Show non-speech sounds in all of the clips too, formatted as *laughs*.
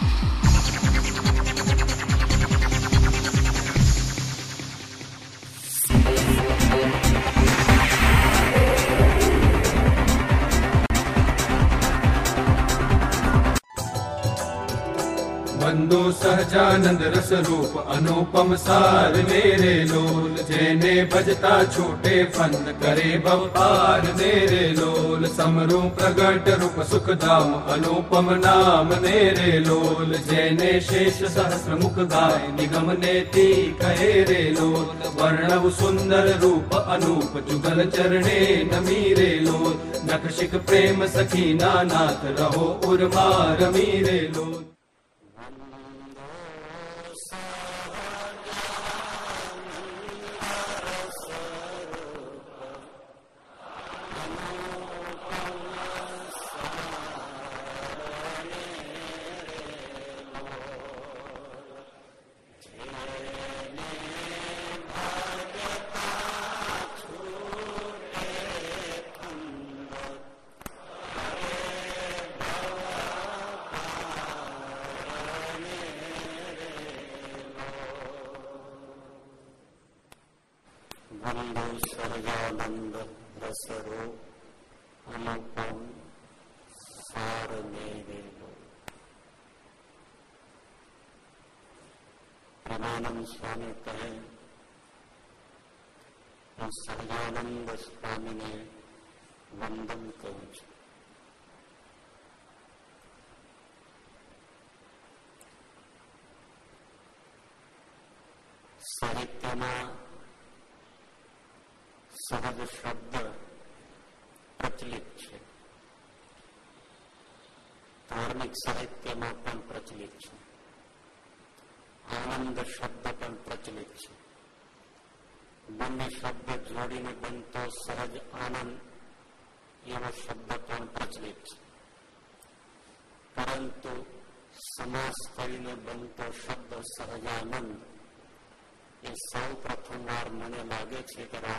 Bye. વંદો Sahajanand રસ રૂપ અનુપમ સાર મેરે લોલ જેને ભજતા છૂટે ફન કરે બપાર મેરે લોલ સમરૂ પ્રગટ રૂપ સુખધામ અનુપમ નામ મેરે લોલ જેને શેષ સહસ્ર મુખ ગાય નિગમ નેતી કહે રે લોલ વર્ણવ સુંદર રૂપ અનુપ જુગલ ચરણે નમી રે લોલ નખશિક પ્રેમ સખી નાનાથ રહો ઉર્મા રમી રે લોલ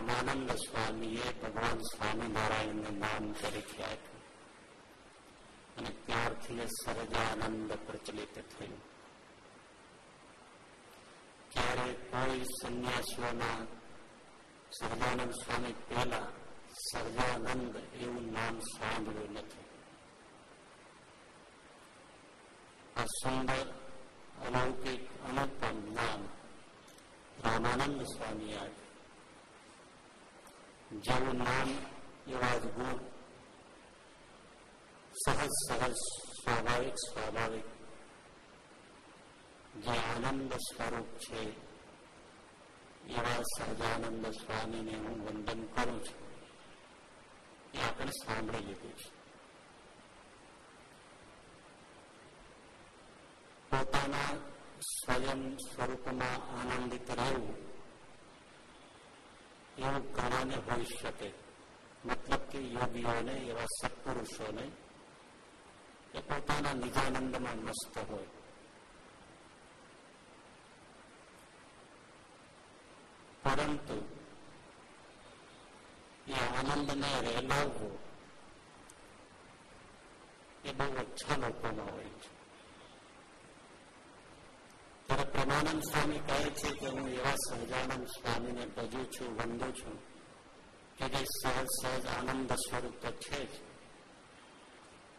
રામાનંદ સ્વામીએ ભગવાન સ્વામિનારાયણને નામ તરીકે આપ્યું અને ત્યારથી એ પ્રચલિત થયું ક્યારે કોઈ સંન્યાસીઓના સહજાનંદ સ્વામી પહેલા સર્જાનંદ એવું નામ સાંભળ્યું નથી આ સુંદર અલૌકિક અનુપમ નામ રામાનંદ સ્વામી આવે જેવું નામ એવા જ ગુણ. સહજ સહજ સ્વાભાવિક સ્વાભાવિક જે આનંદ સ્વરૂપ છે, એવા સહજાનંદ સ્વામીને હું વંદન કરું છું. એ આપણે સાંભળી લીધું છે. પોતાના સ્વયં સ્વરૂપમાં આનંદિત રહેવું એવું ઘણાને હોઈ શકે મતલબ કે યોગીઓને એવા સત્પુરુષોને એ પોતાના નિજાનંદમાં મસ્ત હોય પરંતુ એ આનંદને રહેલાવવો એ બહુ ઓછા લોકોમાં હોય છે ત્યારે પ્રેમાનંદ સ્વામી કહે છે કે હું એવા સહજાનંદ સ્વામીને ભજું છું, વંદું છું કે જે સહજ સહજ આનંદ સ્વરૂપ તો છે જ.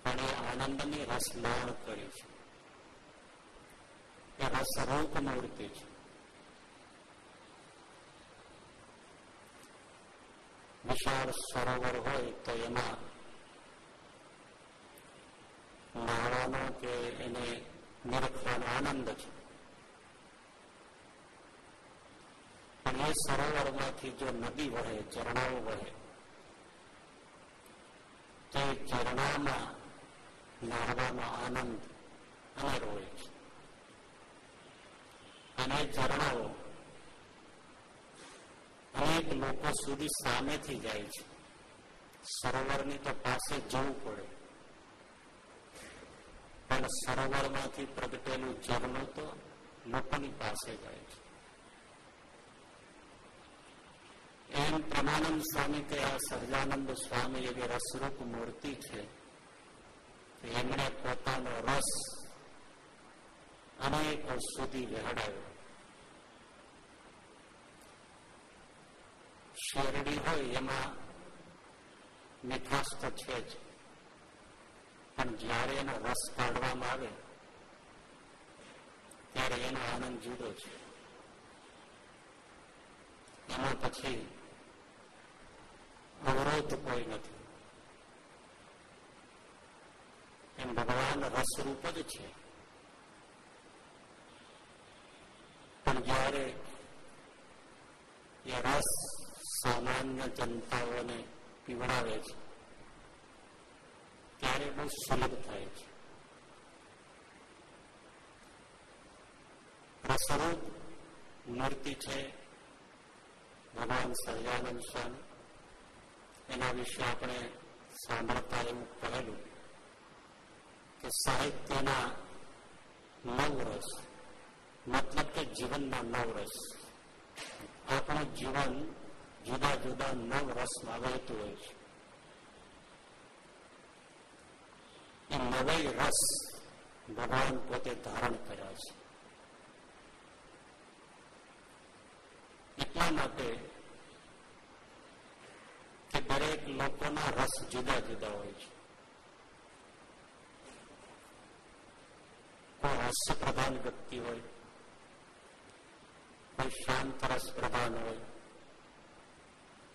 પણ એ આનંદની રસમાણ કરી છે. એ રસરૂપ મૂર્તિ છે. વિશાળ સરોવર હોય તો એમાં નાવાનો કે એને નિરખવાનો આનંદ છે. પણ એ સરોવરમાંથી જો નદી વહે, ઝરણાઓ વહે, તે ઝરણામાં નાહવાનો આનંદ અનેરો હોય છે. અને ઝરણાઓ અનેક લોકો સુધી સામેથી જાય છે. સરોવરની તો પાસે જવું પડે. પણ સરોવરમાંથી પ્રગટેલું ઝરણું તો લોકોની પાસે જાય છે. એમ પ્રમાનંદ સ્વામી કે આ સહજાનંદ સ્વામી એવી રસરૂપ મૂર્તિ છે. એમણે પોતાનો રસ અનેક સુધી વહેડાયો. શેરડી હોય એમાં મીઠાશ તો છે જ. પણ જ્યારે એનો રસ કાઢવામાં આવે, ત્યારે એનો આનંદ જુદો છે. એમાં પછી અવરોધ કોઈ નથી. એમ ભગવાન રસરૂપ જ છે. પણ જયારે એ રસ સામાન્ય જનતાઓને પીવડાવે છે, ત્યારે બહુ સુલભ થાય છે. રસરૂપ મૂર્તિ છે ભગવાન સહજાનંદ સ્વામી. એના વિશે આપણે સાંભળતા એવું કહેલું કે સાહિત્યના નવ રસ મતલબ કે જીવનના નવ રસ આપણું જીવન જુદા જુદા નવ રસમાં વહેતું હોય છે. એ નવય રસ ભગવાન પોતે ધારણ કર્યા છે. એટલા માટે કે દરેક લોકોના રસ જુદા જુદા હોય છે. કોઈ હાસ્ય પ્રધાન વ્યક્તિ હોય, કોઈ શાંત રસ પ્રધાન હોય,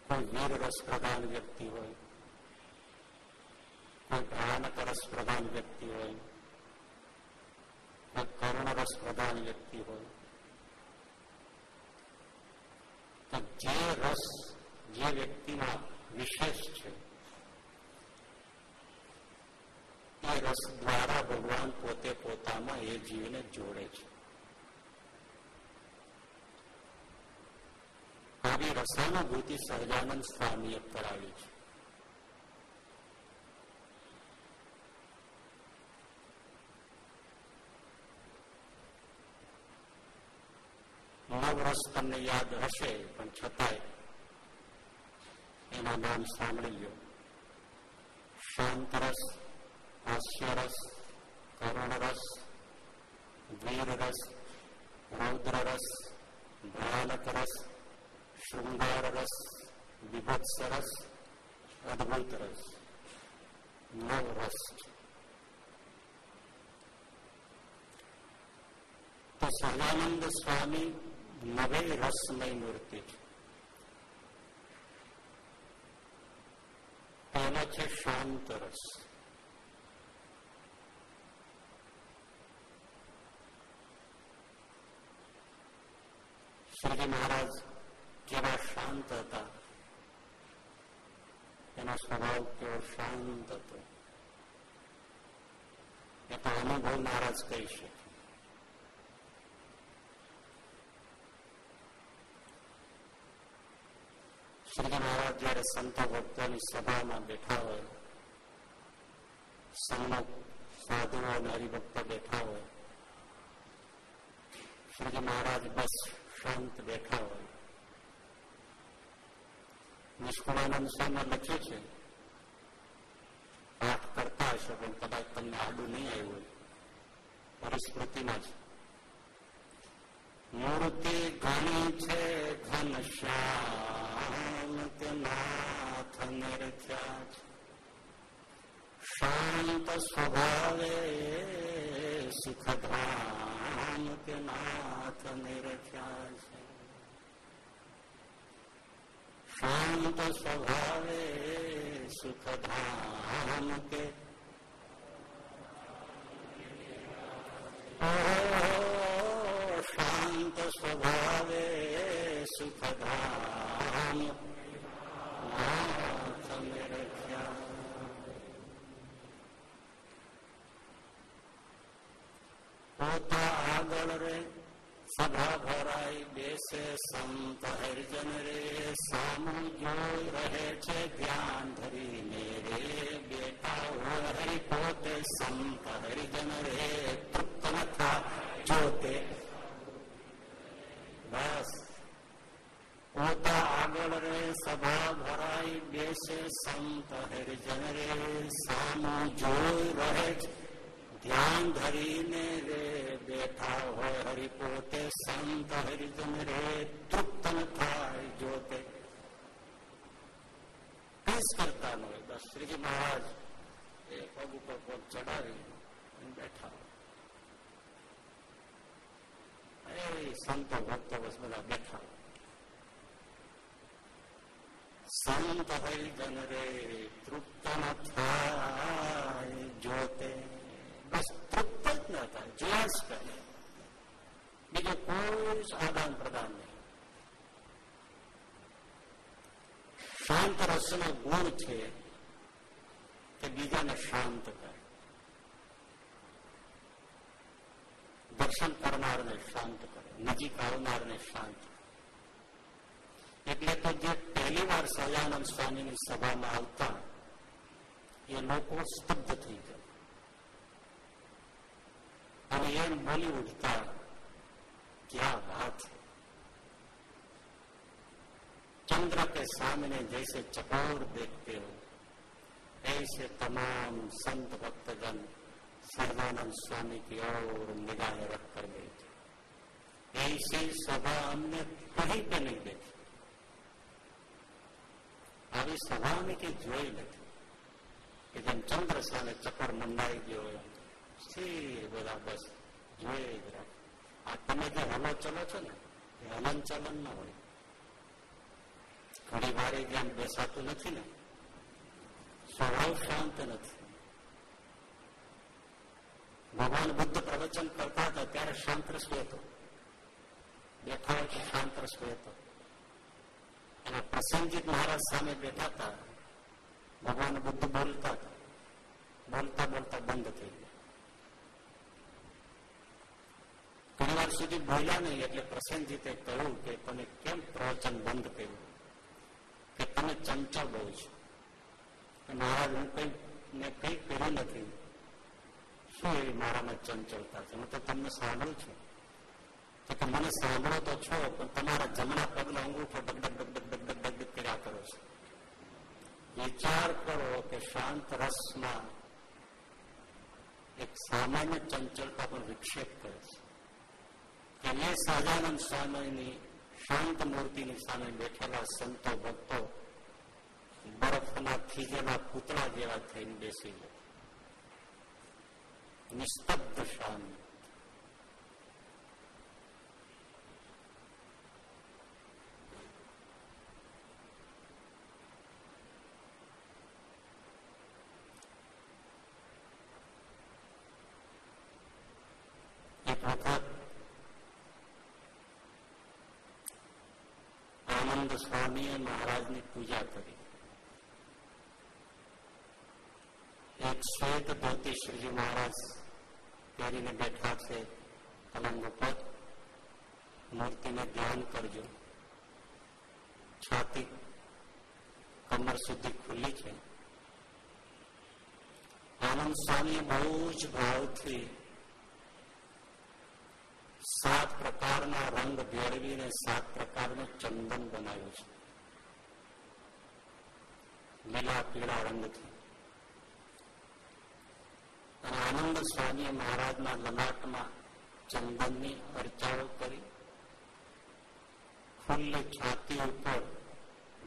કોઈ વીર રસ પ્રધાન વ્યક્તિ હોય, કોઈ ભયાનક રસ પ્રધાન વ્યક્તિ હોય, કોઈ કરુણ રસ પ્રધાન વ્યક્તિ હોય. તો જે રસ જે વ્યક્તિમાં વિશેષ છે એ રસ દ્વારા ભગવાન પોતે પોતામાં એ જીવને જોડે છે આવી રસાનુભૂતિ સહજાનંદ સ્વામીએ કરાવી છે નવ રસ તમને યાદ હશે પણ છતાંય એના નામ સાંભળી લો શાંત રસ હાસ્ય રસ કરુણ રસ વીર રસ રૌદ્ર રસ ભયાનક રસ શૃંગાર રસ વિભત્સ રસ અદભુત રસ નવ રસ તો સહજાનંદ સ્વામી નવે રસમય મૂર્તિ છે પહેલો છે શાંત રસ શ્રીજી મહારાજ કેવા શાંત હતા એનો સ્વભાવ કેવો શાંત હતો એ તો અનુભવ મહારાજ કહી શકે શ્રીજી મહારાજ જયારે સંતો ભક્તોની સભામાં બેઠા હોય સન્મુખ સાધુઓ અને હરિભક્તો બેઠા હોય, શ્રીજી મહારાજ બસ શાંત બેઠા હોય. નિષ્કુળાનંદ સ્વામી લખ્યું છે પાઠ કરતા હશો પણ કદાચ તમને આડું નહીં આવ્યું પરિસ્મૃતિમાં છે મૂર્તિ ઘણી છે ઘનશ્યામ તે નાથ નિરખ્યા શાંત સ્વભાવે સુખધામ કે નાથ નિરખ્યા છે શાંત સ્વભાવે સુખધામ કે શાંત સ્વભાવે સુખધામ નાથ પોતા આગળ રે સભા ભરાઈ બેસે સંત હરિજન રે સામું જોઈ રહે છે ધ્યાન ધરીને રે બેટા હોય હરિ પોતે સંત હરિજન રે તૃપ્ત નથા જોતે બસ પોતા આગળ રે સભા ભરાઈ બેસે સંત હરિજન રે સામું જોઈ રહે છે ધ્યાન ધરીને રે બેઠા હોય હરિ પોતે સંત હરિજન રે તૃપ્ત થાય જોતે કઈ કરતા ન હોય બસ શ્રીજી મહારાજ એ પગ ઉપર પગ ચડાવી બેઠા એ સંતો ભક્તો બસ બધા બેઠા સંત હરિજન રે તૃપ્ત થાય જોતે બસ તૃપ્ત જ ન થાય જોયા જ કરે બીજું કોઈ આદાન પ્રદાન નહીં શાંત રસનો ગુણ છે કે બીજાને શાંત કરે દર્શન કરનારને શાંત કરે નજીક આવનારને શાંત એટલે તો જે પહેલી વાર સહજાનંદ સ્વામીની સભામાં આવતા એ લોકો સ્તબ્ધ થઈ ગયા ہمیں بولی اٹھتا کیا بات ہے؟ چندر کے سامنے جیسے چکور دیکھتے ہو، ایسے تمام سنت بکت جن سردانند سوامی کی اور نگاہیں رکھ کر بیٹھے۔ ایسی سبھا ہم نے کہیں پہ نہیں دیکھی۔ ابھی سبھا میں کے جوئی لگی کہ جن چندر سال چکر منڈائی گئے સ્થિર બધા બસ જોઈ જ રાખે આ તમે જે હલો ચલો છો ને, એ હલન ચલન ના હોય. ઘણી વારે જ્ઞાન બેસાતું નથી ને, સ્વભાવ શાંત નથી. ભગવાન બુદ્ધ પ્રવચન કરતા હતા, ત્યારે શાંત રસવી હતો. બેઠા હોય શાંત રસવી હતો. અને પ્રસંગજીત મહારાજ સામે બેઠા હતા. ભગવાન બુદ્ધ બોલતા હતા. બોલતા બોલતા બંધ થઈ ગયા ઘણી વાર સુધી બોલ્યા નહીં એટલે પ્રસંગજીતે કહ્યું કે તમે કેમ પ્રવચન બંધ કર્યું? કે તમે ચંચળ બહુ છો. મહારાજ, હું કઈ, મેં કઈ કર્યું નથી. શું એવી મારામાં ચંચળતા છે? હું તો તમને સાંભળું છું. કે મને સાંભળો તો છો, પણ તમારા જમણા પગના અંગૂઠો ડગડગ ડગડગ ડગડગ ડગડગ કર્યા કરો છો. વિચાર કરો કે શાંત રસમાં એક સામાન્ય ચંચળતા પણ વિક્ષેપ કરે છે. કે મેં સહજાનંદ સ્વામીની શાંત મૂર્તિની સામે બેઠેલા સંતો ભક્તો બરફના થીજેલા પૂતળા જેવા થઈને બેસી ગયા. નિસ્તબ્ધ શાંત એક વખત આનંદ સ્વામીએ મહારાજની પૂજા કરી એક શ્વેત ધોતી શ્રીજી મહારાજ પહેરીને બેઠા છે પલંગ ઉપર મૂર્તિને ધ્યાન કરજો છાતી કમર સુધી ખુલ્લી છે આનંદ સ્વામી બહુ જ ભાવથી સાત પ્રકારના રંગ ભેળવીને સાત પ્રકારનું ચંદન બનાવ્યું છે. લીલા, પીળા રંગથી. અને આનંદ સ્વામી મહારાજના લલાટમાં ચંદનની અર્ચાઓ કરી. ખુલ્લી છાતી ઉપર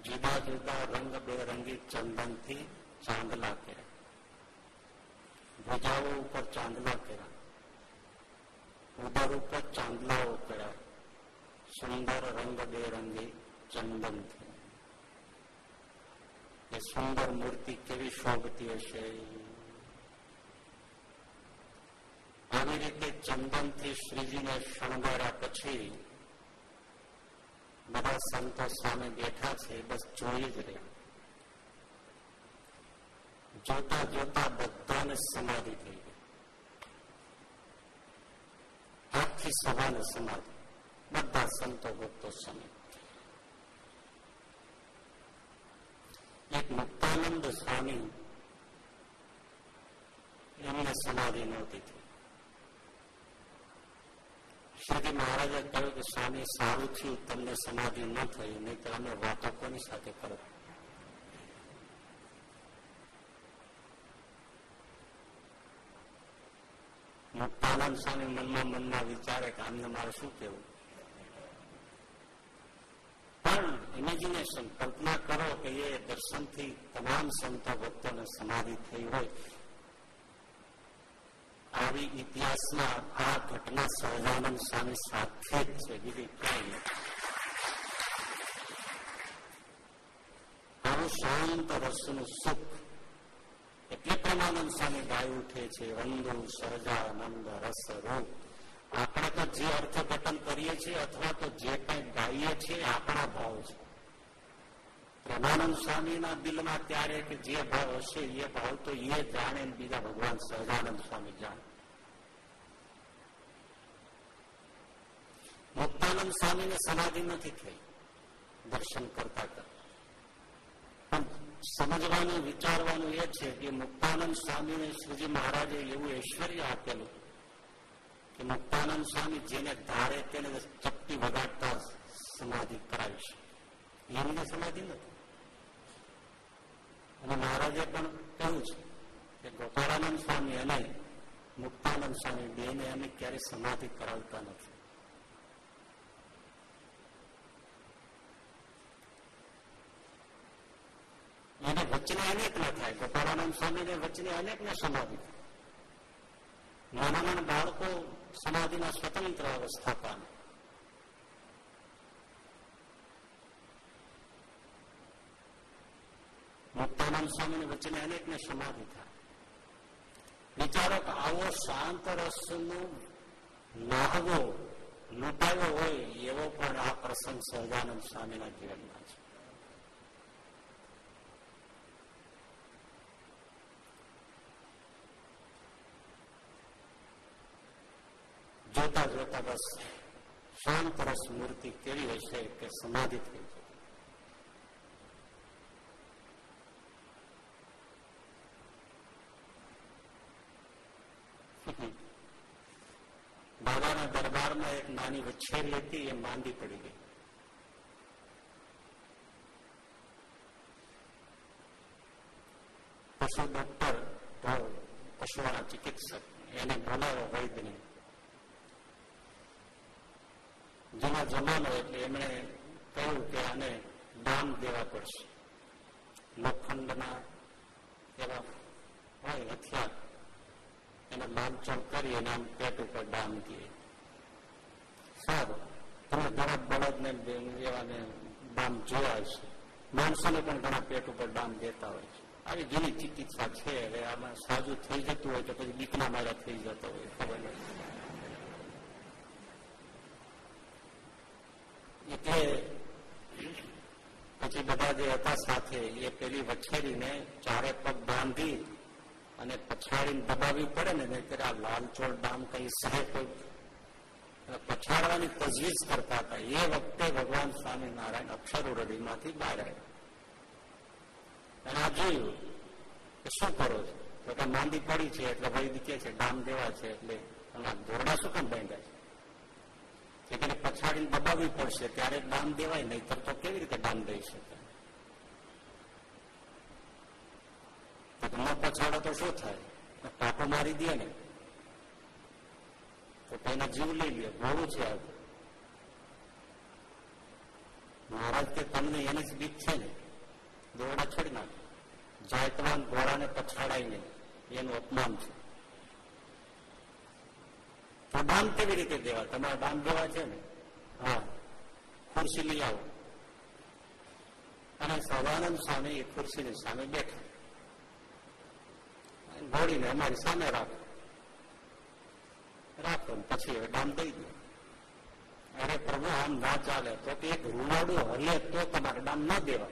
જુદા જુદા રંગ બેરંગી ચંદનથી ચાંદલા કર્યા. ભુજાઓ ઉપર ચાંદલા કર્યા. ઉદર ઉપર ચાંદલાઓ કર્યા સુંદર રંગ બેરંગી ચંદનથી એ સુંદર મૂર્તિ કેવી શોભતી હશે આવી રીતે ચંદનથી શ્રીજીને શણગાર્યા પછી બધા સંતો સામે બેઠા છે બસ જોઈ જ રહ્યા જોતા જોતા બધાને સમાધિ થઈ ગઈ આખી સભાને સમાધિ બધા સંતો ભક્તો સમેત એક મુક્તાનંદ સ્વામી એમને સમાધિ નહોતી થઈ. શ્રીજી મહારાજે કહ્યું કે, સ્વામી, સારું થયું, તમને સમાધિ ન થઈ નહીં તો અમે વાતો કોની સાથે કરો? મુક્તાનંદ સ્વામી મનમાં મનમાં વિચારે કે આમને મારે શું કેવું પણ ઇમેજિનેશન કલ્પના કરો કે એ દર્શનથી તમામ સંતો ભક્તોને સમાધિ થઈ હોય. આવી ઇતિહાસમાં આ ઘટના સહજાનંદ સ્વામી સાથે જ છે, બીજી ક્યાંય આવું શાંત રસનું સુખ એટલે પ્રેમાનંદ સ્વામી ગાય ઉઠે છે, રંગો સરજાનંદ રસ રૂપ આપણે તો જે અર્થઘટન કરીએ છીએ અથવા તો જે કઈ ગાઈએ છીએ આપણા ભાવ છે. પ્રેમાનંદ સ્વામીના દિલમાં ત્યારે કે જે ભાવ હશે, એ ભાવ તો એ જાણે બીજા ભગવાન સહજાનંદ સ્વામી જાણે. મુક્તાનંદ સ્વામીને સમાધિ નથી થઈ. દર્શન કરતા કરતા. સમજવાનું, વિચારવાનું એ છે કે મુક્તાનંદ સ્વામીને શ્રીજી મહારાજે એવું ઐશ્વર્ય આપેલું કે મુક્તાનંદ સ્વામી જેને ધારે તેને ચપટી વગાડતા સમાધિ કરાવી છે એમને સમાધિ નથી. અને મહારાજે પણ કહ્યું છે કે ગોપાળાનંદ સ્વામી અને મુક્તાનંદ સ્વામી બેને અમે ક્યારેય સમાધિ કરાવતા નથી. એને વચને અનેક ના થાય ગોપાળાનંદ સ્વામી ને વચને અનેક ને સમાધિ નાના નાના બાળકો સમાધિના સ્વતંત્ર અવસ્થા પામે મુક્તાનંદ સ્વામી વચ્ચે અનેક ને સમાધિ થાય વિચારો કે આવો શાંત રસનો લાહવો લૂંટાયો હોય એવો પણ આ પ્રસંગ સહજાનંદ સ્વામીના જીવનમાં છે જોતા જોતા બસ શાંત રસ મૂર્તિ કેવી હશે કે સમાધિ થઈ બાબાના દરબારમાં એક નાની વછેરી હતી એ માંદી પડી ગઈ. પશુ ડોક્ટર પશુઓના ચિકિત્સક, એને બોલાવો વૈદ્યને જૂના જમાનો એટલે એમણે કહ્યું કે આને દાન દેવા પડશે. લોખંડના એવા હોય હથિયાર, એને બાંધછોડ કરી અને આમ પેટ ઉપર દાન દે. સારું, તમે ઘણા બળદને એવાને દાન જોયા છે માણસોને પણ ઘણા પેટ ઉપર દાન દેતા હોય છે. આવી જૂની ચિકિત્સા છે, હવે આમાં સાજુ થઈ જતું હોય તો પછી બીકના મારા થઈ જતો હોય ખબર નથી. એટલે પછી બધા જે હતા સાથે, એ પેલી વછેરીને ચારે પગ બાંધી અને પછાડીને દબાવી પડે ને ત્યારે આ લાલચોળ ડામ કઈ સહે પછાડવાની તજવીજ કરતા હતા. એ વખતે ભગવાન સ્વામિનારાયણ અક્ષર બહાર આવ્યા. અને આ જોયું કે શું કરો છો? તો કે માંદી પડી છે એટલે ભાઈ કે છે, ડામ દેવા છે એટલે. દોરડા શું કામ બાંધ્યા છે? એટલે પછાડીને દબાવવી પડશે. ત્યારે દાન દેવાય નહીં તો કેવી રીતે દાન દઈ શકે? ન પછાડો તો શું થાય? કાપો મારી દે ને. તો તેના જીવ લઈ લે. ઘોડું છે આ. મહારાજ કે તમને એની જ બીક છે ને? દોરડા છોડી નાખે. જાયતવાન ઘોડાને પછાડાય નહીં એનું અપમાન છે. તો કેવી રીતે દેવા? તમારે ડામ દેવા છે ને? હા. ખુરશી લઈ આવો. અને સવાનંદ સ્વામી એ ખુરશીની સામે બેઠા. ઘોડીને અમારી સામે રાખો. રાખો પછી હવે ડામ દઈ દો. અરે પ્રભુ, આમ ના ચાલે તો કે એક રૂવાડું હલે તો તમારે ડામ ના દેવા.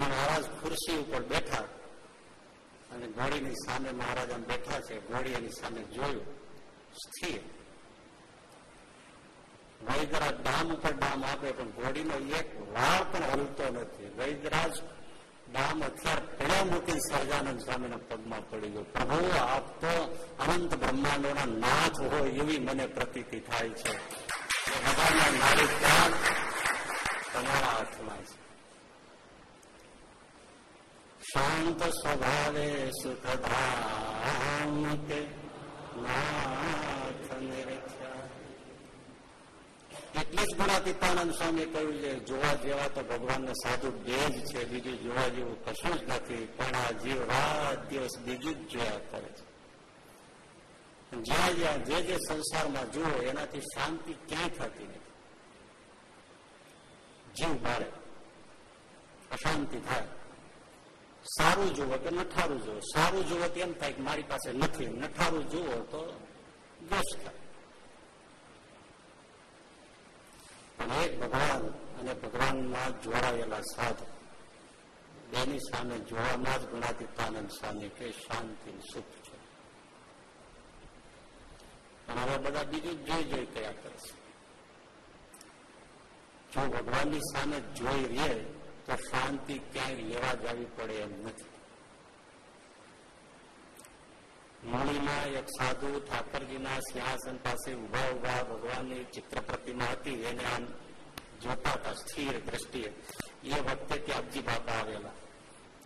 મહારાજ ખુરશી ઉપર બેઠા. અને ઘોડીની સામે મહારાજ બેઠા છે. ઘોડી એની સામે જોયું. સ્થિર. વૈદરાજ ડામ ઉપર ડામ આપે, પણ ઘોડીનો એક વાળ પણ હલતો નથી. વૈદરાજ ડામ અત્યાર પડ્યા મૂકી સર્જાનંદ સ્વામીના પગમાં પડી ગયો. પ્રભુ, આપ તો અનંત બ્રહ્માંડોના નાથ હોય એવી મને પ્રતીતિ થાય છે. બધાના નારી ત્યાગ તમારા હાથમાં છે. શાંત સ્વભાવે સુખધામ કે એટલે જ ગુણાતીતાનંદ સ્વામી કહ્યું છે, જોવા જેવા તો ભગવાનને સાધુ બે જ છે, બીજું જોવા જેવું કશું જ નથી, પણ આ જીવ રાત દિવસ બીજું જ જોયા કરે છે. જ્યાં જ્યાં જે જે સંસારમાં જુઓ, એનાથી શાંતિ ક્યાંય થતી નથી. જીવ બાળે અશાંતિ થાય. સારું જુઓ કે નઠારું જુઓ. સારું જુઓ તો એમ થાય કે મારી પાસે નથી. નઠારું જુઓ તો દોષ થાય. પણ ભગવાન, અને ભગવાનમાં જોડાયેલા સાધુ, બેની સામે જોવામાં જ ગુણાતીતાનંદ સ્વામી કે શાંતિ સુખ છે. પણ હવે બધા બીજું જોઈ જોઈ કયા કરશે? જો ભગવાનની સામે જોઈ રહે તો શાંતિ ક્યાંય લેવા જવી પડે એમ નથી. મૂળીમાં એક સાધુ ઠાકરજીના સિંહાસન પાસે ઊભા ઊભા ભગવાનની ચિત્ર પ્રતિમા હતી. એને આમ જોતા હતા, સ્થિર દ્રષ્ટિએ. એ વખતે ત્યાગજી બાપા આવેલા.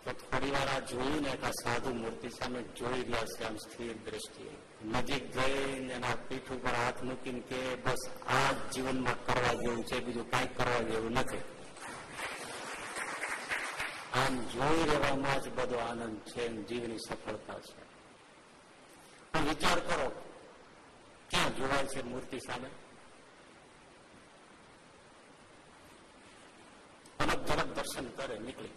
તો થોડી વાર આ જોયું ને કે સાધુ મૂર્તિ સામે જોઈ રહ્યા છે, આમ સ્થિર દ્રષ્ટિએ. નજીક જઈને એના પીઠ ઉપર હાથ મૂકીને કે બસ આ જીવનમાં કરવા જેવું છે, બીજું કાંઈ કરવા જેવું નથી. આમ જોઈ રહેવામાં જ બધો આનંદ છે જીવની સફળતા છે. પણ વિચાર કરો, ક્યાં જોવાય છે મૂર્તિ સામે? તરફ તરફ દર્શન કરે, નીકળી.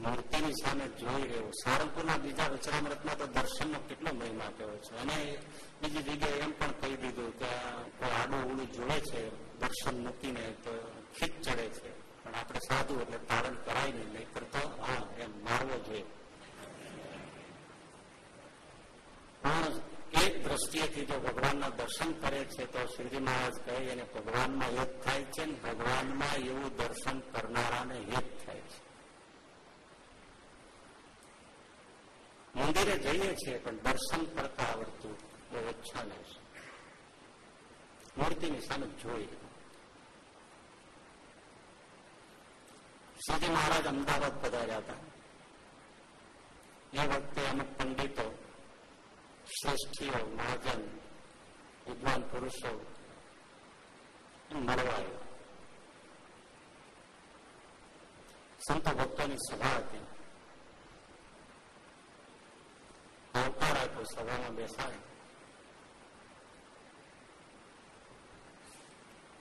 મૂર્તિની સામે જોઈ રહ્યો. સારંગપુરના બીજા વિચરામૃતમાં તો દર્શનનો કેટલો મહિમા કહેવો છે. અને બીજી જગ્યાએ એમ પણ કહી દીધું કે કોઈ આડું ઉડું જોડે છે. દર્શન મૂકીને ખીચ ચડે છે. પણ આપણે સાધુ એટલે તારણ કરાય નહીં નહીં કરતો, હા, એમ મારવો જોઈએ. પણ એક દ્રષ્ટિએથી જો ભગવાનના દર્શન કરે છે, તો શ્રીજી મહારાજ કહે એને ભગવાનમાં હેત થાય છે ને ભગવાનમાં એવું દર્શન કરનારાને હિત થાય છે. મંદિરે જઈએ છીએ, પણ દર્શન કરતા આવડતું બહુ ઓછા છે મૂર્તિની સામે જોઈ શ્રીજી મહારાજ અમદાવાદ પધાર્યા હતા એ વખતે અમુક પંડિતો શ્રેષ્ઠીઓ મહાજન વિદ્વાન પુરુષો મળવા સંત ભક્તોની સભા હતી આવકાર આપ્યો સભામાં બેસાડે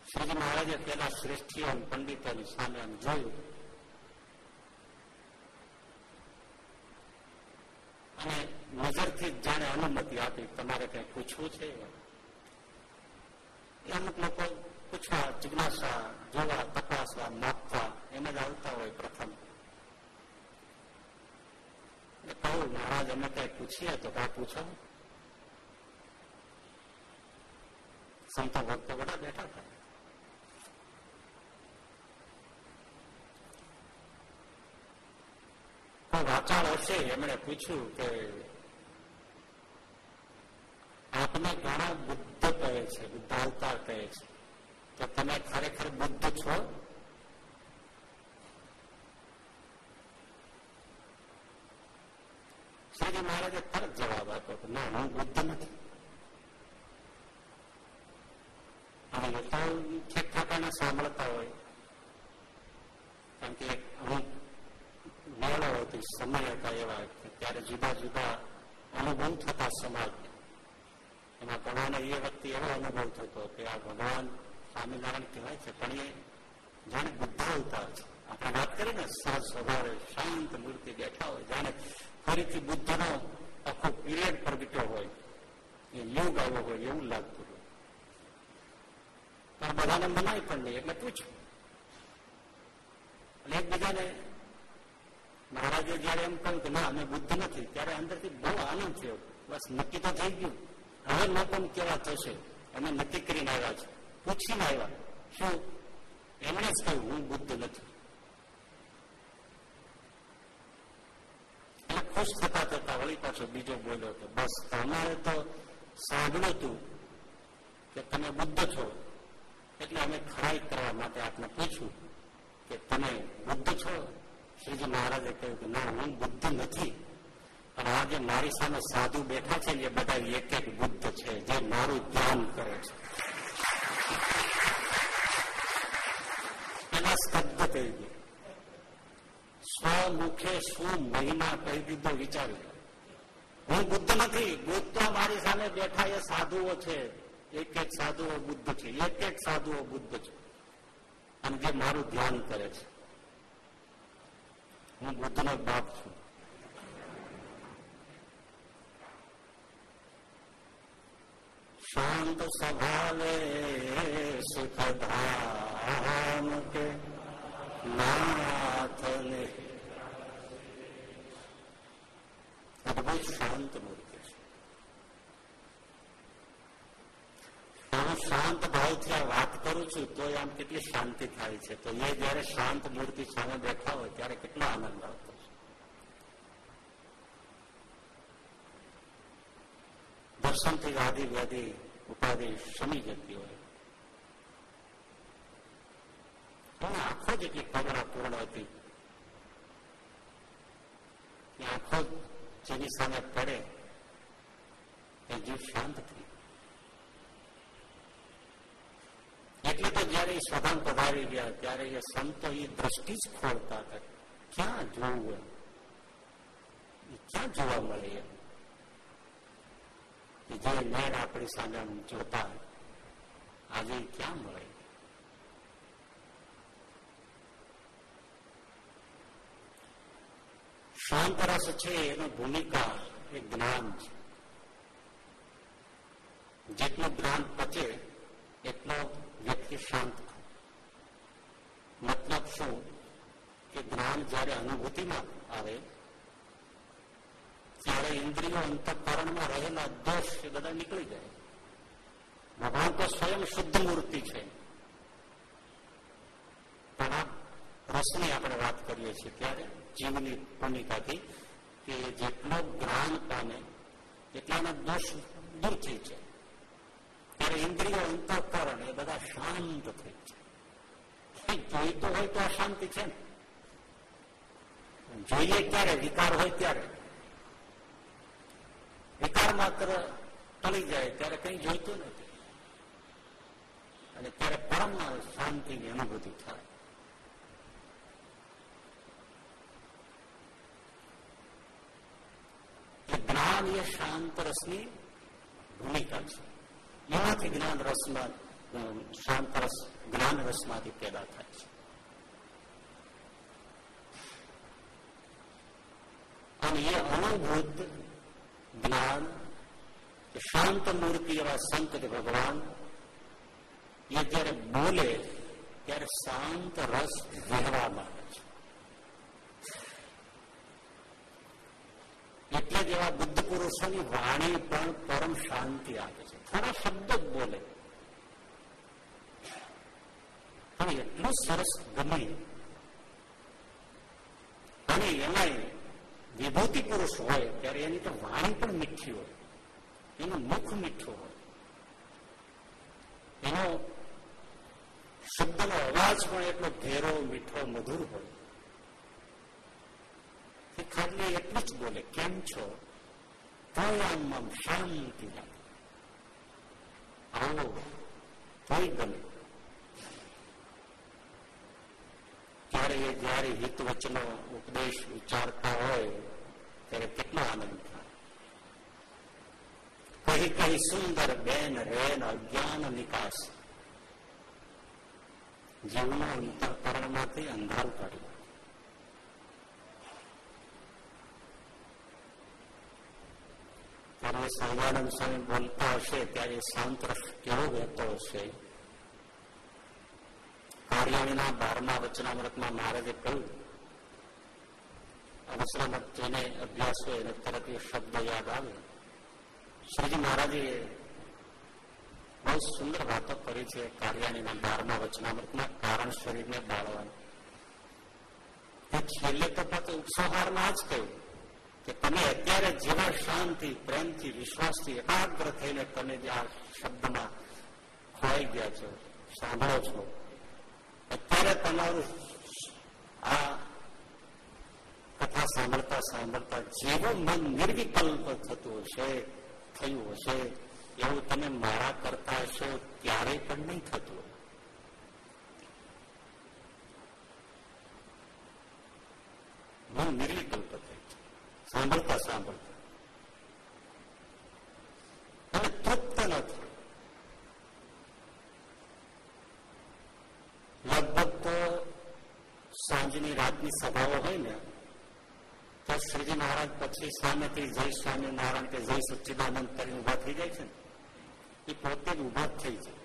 શ્રીજી મહારાજે પેલા શ્રેષ્ઠીઓ પંડિતોની સામે આમ જોયું અને નજરથી જાણે અનુમતિ આપી તમારે કઈ પૂછવું છે? અમુક લોકો પૂછવા, જિજ્ઞાસા, જોવા, તપાસવા, માપવા, એમ જ આવતા હોય પ્રથમ. કહું મહારાજ, અમે કઈ પૂછીએ તો કઈ પૂછો. સંતો ભક્તો બધા બેઠા હતા. કોઈ વાચાળ હશે એમણે પૂછ્યું કે આપને ઘણા બુદ્ધ કહે છે બુદ્ધ અવતાર કહે છે તો તમે ખરેખર બુદ્ધ છો શ્રીજી મહારાજે તરત જવાબ આપ્યો કે ના હું બુદ્ધ નથી અને તો ઠીક સાંભળતા હોય કારણ કે અમુક મેળો હતી સમય હતા એવા ત્યારે જુદા જુદા અનુભવ થતા સમાજ. એમાં ભગવાને એ વખતે એવો અનુભવ થતો કે આ ભગવાન સ્વામિનારાયણ કહેવાય છે, પણ એ જાણે બુદ્ધ અવતાર છે. આપણે વાત કરીએ ને સહજ સ્વભાવે શાંત મૂર્તિ બેઠા હોય, જાણે ફરીથી બુદ્ધનો આખો પીરિયડ પ્રગટ્યો હોય. એ યુગ આવ્યો હોય, એવું લાગતું હોય. પણ બધાને મનાય પણ નહીં, એટલે પૂછ્યું અને એકબીજાને મહારાજે જયારે એમ કહ્યું કે ના, અમે બુદ્ધ નથી ત્યારે અંદરથી બહુ આનંદ થયો. બસ નક્કી તો થઈ ગયું. હવે લોકો કેવા થશે? અમે નક્કી કરીને આવ્યા છે પૂછીને આવ્યા. શું? એમણે જ કહ્યું, હું બુદ્ધ નથી ખુશ થતા થતા વળી પાછો બીજો બોલ્યો કે, બસ તમારે તો સાંભળ્યું હતું કે તમે બુદ્ધ છો. એટલે અમે ખરાઈ કરવા માટે આપને પૂછ્યું કે, તમે બુદ્ધ છો? શ્રીજી મહારાજે કહ્યું કે, ના, હું બુદ્ધ નથી. આજે મારી સામે સાધુ બેઠા છે એ બધા એક એક બુદ્ધ છે, જે મારું ધ્યાન કરે છે. એના સ્તબ્ધ થઈ ગઈ સ્વમુખે શું મહિમા કહી દીધો વિચાર્યો. હું બુદ્ધ નથી, બુદ્ધ મારી સામે બેઠા એ સાધુઓ છે. એક એક સાધુઓ બુદ્ધ છે, એક એક સાધુઓ બુદ્ધ છે. અને જે મારું ધ્યાન કરે છે. હું બુદ્ધ નો બાપ છું. શાંત સ્વભાવે સુખધામ કે નાથ ને અદભુત શાંત મૂર્તિ છે. શાંત ભાવથી કરું છું, તો આમ કેટલી શાંતિ થાય છે. તો એ જયારે શાંત મૂર્તિ સામે બેઠા હોય, ત્યારે કેટલો આનંદ આવતો દર્શનથી આદિ વ્યાધિ ઉપાધિ શમી જતી હોય. પણ આંખો એટલી કરુણા પૂર્ણ હતી આંખો જેની સામે પડે, એ જીવ શાંત થઈ એટલે તો જયારે સભાન પધારી ગયા, ત્યારે એ સંતો એ દ્રષ્ટિ જ ખોલતા હતા. ક્યાં જોવું એમ? ક્યાં જોવા મળે એમ? જે નયન આપણી સામે જોતા આજે ક્યાં મળે? શાંત રસ છે એની ભૂમિકા, એ જ્ઞાન છે. જેટલું જ્ઞાન પચે, એટલો વ્યક્તિ શાંત મતલબ શું કે જ્ઞાન જયારે અનુભૂતિમાં આવે, ત્યારે ઇન્દ્રિયો અંતકરણમાં રહેલા દોષ એ બધા નીકળી જાય. ભગવાન તો સ્વયં શુદ્ધ મૂર્તિ છે. પણ આ રસની આપણે વાત કરીએ છીએ ત્યારે જીવની ભૂમિકાથી કે જેટલો જ્ઞાન પામે એટલાના દોષ દૂર થઈ છે ત્યારે ઇન્દ્રિયો અંતઃકરણ એ બધા શાંત થઈ છે હોય તો અશાંતિ છે ને? જોઈએ ક્યારે વિકાર હોય ત્યારે. વિકાર માત્ર ટળી જાય ત્યારે કઈ જોઈતું નથી. અને ત્યારે પરમ શાંતિની અનુભૂતિ થાય. જ્ઞાન એ શાંત રસની ભૂમિકા છે. એમાંથી જ્ઞાન રસમાં શાંત રસ જ્ઞાન રસમાંથી પેદા થાય છે. અને એ અનુભૂત જ્ઞાન શાંત મૂર્તિ એવા સંત ભગવાન એ જયારે બોલે ત્યારે શાંત રસ વહેવા માંગે છે. એટલે જ એવા બુદ્ધ પુરુષોની વાણી પણ પરમ શાંતિ આપે છે શબ્દ જ બોલે. પણ એટલું સરસ ગમે. અને એમાં વિભૂતિ પુરુષ હોય, ત્યારે એની તો વાણી પણ મીઠી હોય. એનું મુખ મીઠું હોય. એનો શબ્દનો અવાજ પણ એટલો ઘેરો, મીઠો, મધુર હોય. એ ખાલી એટલું જ બોલે, કેમ છો? તો આમ શાંતિ લાગે આવો તોય ગમે. ત્યારે એ જયારે હિત વચનો ઉપદેશ ઉચ્ચારતા હોય, ત્યારે કેટલો આનંદ થાય. કહી કહી સુંદર બેન રેન અજ્ઞાન નિકાસ. જીવના અંતરકરણમાંથી અંધારું કાઢ્યું ત્યારે સર્વાનંદ સ્વામી બોલતા હશે, ત્યારે શાંત કેવો વહેતો હશે? કાર્યાણીના બારમા વચનામૃતમાં મહારાજે કહ્યું અવસરામત જેને અભ્યાસ હોય એને તરત એ શબ્દ યાદ આવે. શ્રીજી મહારાજે બહુ સુંદર વાતો કરી છે કાર્યાણીના બારમા વચનામૃતમાં, કારણ શરીરને બાળવાનું. છેલ્લે તો પાછું ઉપસંહારમાં જ કહ્યું કે તમે અત્યારે જેવા શાંતિ, પ્રેમથી, વિશ્વાસથી એકાગ્ર થઈને તમે જે આ શબ્દમાં ખોવાઈ ગયા છો, સાંભળો છો, અત્યારે તમારું આ કથા સાંભળતા સાંભળતા જેવું મન નિર્વિકલ્પ થતું હશે, થયું હશે, એવું તમે મારા કરતા હશો ત્યારે પણ નહીં થતું. મન નિર્વિકલ્પ સાંભળતા સાંભળતા હવે તૃપ્ત ન થાય લગભગ તો સાંજની રાતની સભાઓ હોય ને તો શ્રીજી મહારાજ પછી સામેથી જય સ્વામી નારાયણ કે જય સચ્ચિદાનંદ કરીને ઊભા થઈ જાય છે ને એ પોતે જ ઊભા થઈ જાય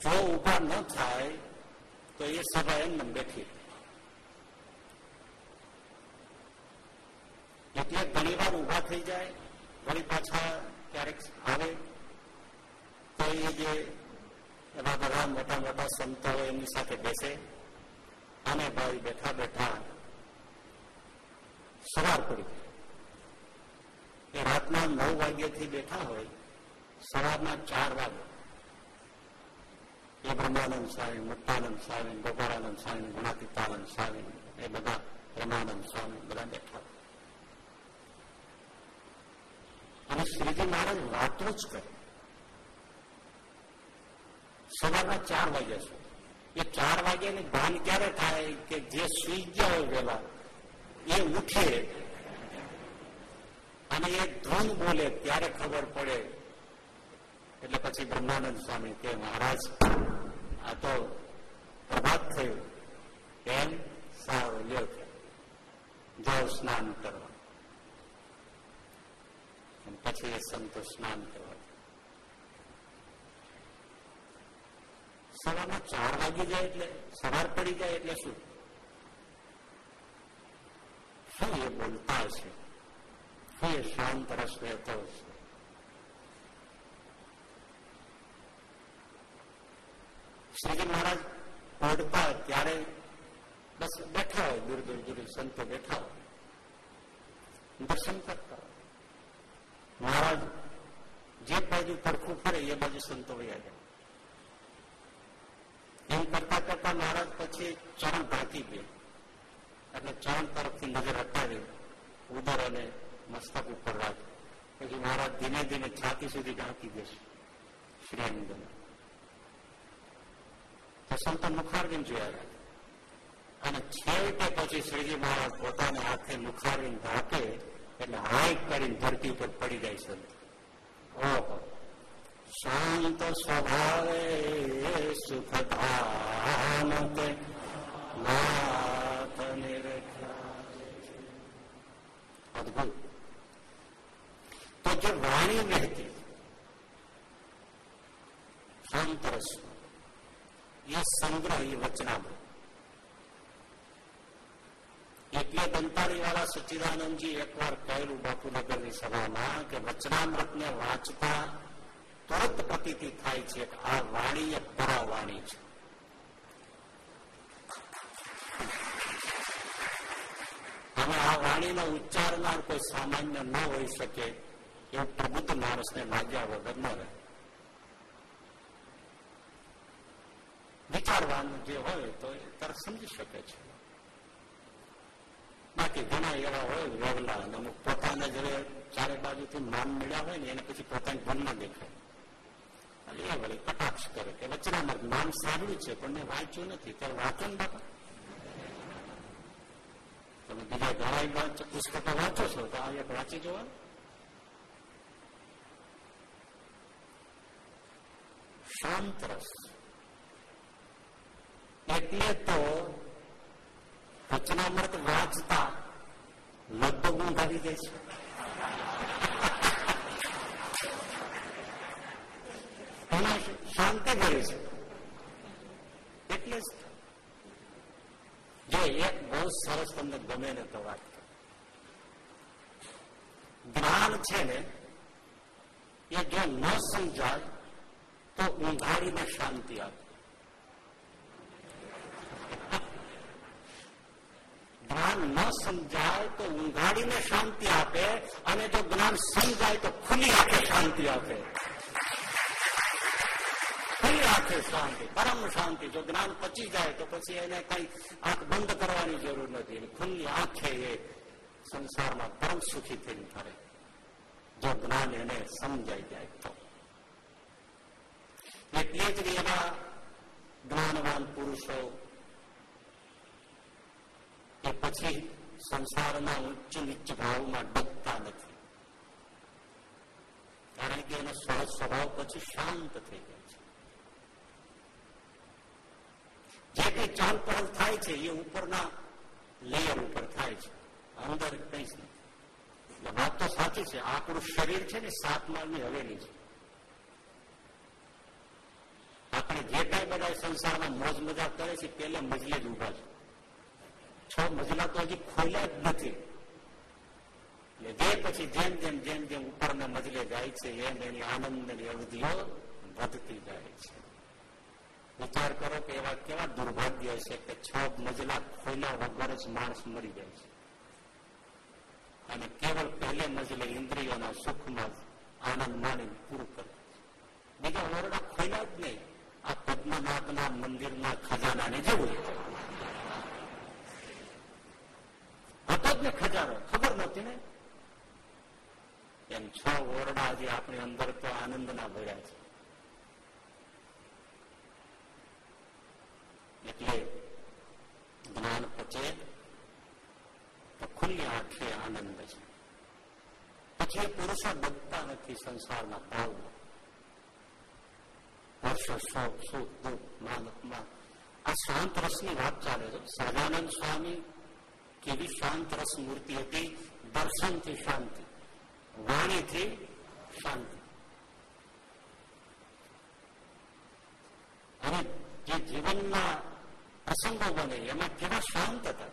જો ઊભા ન થાય તો એ સભા એમને બેઠી એટલે ઘણી વાર ઊભા થઈ જાય, વળી પાછા ક્યારેક આવે. તો એ જે એવા બધા મોટા મોટા સંતો એમની સાથે બેસે અને ભાઈ બેઠા બેઠા સવાર પડી એ રાતના નવ વાગ્યાથી બેઠા હોય, સવારના ચાર વાગે. એ બ્રહ્માનંદ સ્વામી, મુક્તાનંદ સ્વામી, ગોપાળાનંદ સ્વામી, ગુણાતીતાનંદ સ્વામી, એ બધા પ્રેમાનંદ સ્વામી બધા બેઠા. અને શ્રીજી મહારાજ વાતો જ કરે સવારના ચાર વાગ્યા સુધી એ ચાર વાગ્યાની ભાન ક્યારે થાય કે જે સુઈ ગયા હોય વેલા એ ઉઠે અને એ ધૂન બોલે ત્યારે ખબર પડે. એટલે પછી બ્રહ્માનંદ સ્વામી કે, મહારાજ, આ તો પ્રભાત થયું. એમ સાવ લ્યો. જાઓ સ્નાન કરવા પછી એ સંતો સ્નાન કરવા સવારમાં ચાર વાગી જાય એટલે સવાર પડી જાય એટલે શું? શું એ બોલતા હશે? શું એ શાંત રસ રહેતો હશે? શ્રીજી મહારાજ પડતા ત્યારે બસ બેઠા હોય દૂર દૂર દૂર સંતો બેઠા હોય. દર્શન કરતા મહારાજ, જે બાજુ પડખું ફરે એ બાજુ સંતો વયા ગયા એમ કરતા કરતા મહારાજ પછી ચરણ ભાતી ગયા એટલે ચરણ તરફથી નજર હટાવી ઉદર અને મસ્તક ઉપર રાખ. પછી મહારાજ ધીમે ધીમે છાતી સુધી ઢાંકી દેશે શ્રી અંગન તો સંત મુખારવિંદ જોયા રાખે અને છેવટે પછી શ્રીજી મહારાજ પોતાના હાથે મુખારવિંદ ઢાંકે એટલે હાઈ કરીને ધરતી ઉપર પડી જાય સંત ઓહો શાંત સ્વભાવે સુખધામ નાથ અદભુત તો જે વાણી વહેતી શાંત રસ એ સંગ્રહ એ વચનામૃત એટલે દંતારી વાળા સચ્ચિદાનંદજી એકવાર કહેલું બાપુનગરની સભામાં કે વચનામૃત ને વાંચતા તરત પ્રતીતિ થાય છે કે આ વાણી એક પરાવાણી છે. હવે આ વાણીનો ઉચ્ચારનાર કોઈ સામાન્ય ન હોઈ શકે એવું પ્રબુદ્ધ માણસને લાગ્યા વગર ન રહે. વિચારવાનું જે હોય તો એ તરત સમજી શકે છે. બાકી ઘણા એવા હોય રોગલા અમુક પોતાના જયારે ચારે બાજુથી માન મળ્યા હોય ને, એને પછી પોતાની ભૂલમાં દેખાય. એટલે એ વળી કટાક્ષ કરે કે વચ્ચે નામ સાંભળ્યું છે, પણ મેં વાંચ્યું નથી. ત્યારે વાંચો ને બાપા. તમે બીજા ઘણા પુસ્તકો વાંચો છો, તો આ એક વાંચી જોવા શાંત રસ એટલે તો વચનામૃત વાંચતા લગભગ ઊંઘ આવી જાય છે. એમાં શાંતિ મળે છે. એટલે જો એક બહુ સરસ તમને ગમે ને તો વાત જ્ઞાન છે ને, એ જો ન સમજાય તો ઊંઘાડીને શાંતિ આપે જ્ઞાન ન સમજાય તો ઊંઘાડીને શાંતિ આપે, અને જો જ્ઞાન સમજાય તો ખુલ્લી આંખે શાંતિ આપે. ખુલ્લી આંખે શાંતિ, પરમ શાંતિ. જો જ્ઞાન પચી જાય તો પછી એને કઈ આંખ બંધ કરવાની જરૂર નથી. ખુલ્લી આંખે એ સંસારમાં પરમ સુખી થઈને ફરે. જો જ્ઞાન એને સમજાઈ જાય તો. એટલે જ એવા જ્ઞાનવાન પુરુષો એ પછી સંસારના ઉચ્ચ નીચ ભાવમાં ડૂબતા નથી. કારણ કે એનો સહજ સ્વભાવ પછી શાંત થઈ જાય છે. જે કઈ ચાલ પહલ થાય છે, એ ઉપરના લેયર ઉપર થાય છે. અંદર કઈ નથી. વાત તો સાચી છે, આપણું શરીર છે ને સાત માળની હવેલી છે. આપણે જે કઈ બધા સંસારમાં મોજ મજા કરે છે પેલા મજલે જ ઊભા છે. છ મજલા તો હજી ખોલ્યા જ નથી. જે પછી જેમ જેમ જેમ જેમ ઉપરના મજલે જાય છે, એમ એની આનંદની અવધિઓ વધતી જાય છે. વિચાર કરો કે એવા કેવા દુર્ભાગ્ય છે કે છ મજલા ખોલ્યા વગર જ માણસ મરી જાય છે. અને કેવળ પહેલે મજલે ઇન્દ્રિયોના સુખમાં આનંદ માણી પૂરું કરે બીજા ઓરડા ખોલ્યા જ નહીં. આ પદ્મનાથના મંદિરના ખજાનાને જેવું હતો જ ને ખજાનો, ખબર નહોતી ને? એમ છ ઓરડા જે આપણી અંદર તો આનંદના ભર્યા છે. એટલે જ્ઞાન પચે તો ખુલ્લી આંખે આનંદ છે. પછી એ પુરુષો ડૂબતા નથી સંસારના ભાવમાં. વર્ષો શોખ સુખ દુઃખ અપમાન આ શાંત રસની વાત ચાલે છે. સહજાનંદ સ્વામી કેવી શાંત રસ મૂર્તિ હતી દર્શનથી શાંતિ વાણીથી શાંતિ અને જે જીવનના પ્રસંગો બને એમાં કેવા શાંત હતા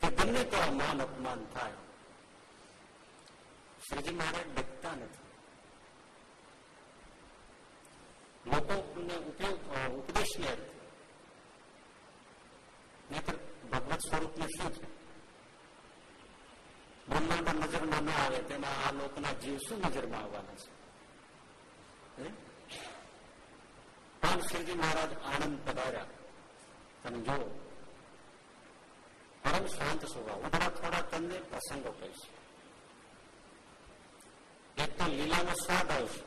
કે ગમે તેવા માન અપમાન થાય શ્રીજી મહારાજ ડકતા નથી લોકોને ઉપયોગ ઉપદેશને નહીતર ભગવત સ્વરૂપને શું છે? બ્રહ્માંડ નજરમાં ન આવે, તેમાં આ લોકના જીવ શું નજરમાં આવવાના છે? પણ શ્રીજી મહારાજ આનંદ પધાર્યા. તમે જો પરમ શાંત સ્વભાવ થોડા થોડા તમને પ્રસંગો કહીશ. એક તો લીલાનો સ્વાદ આવશે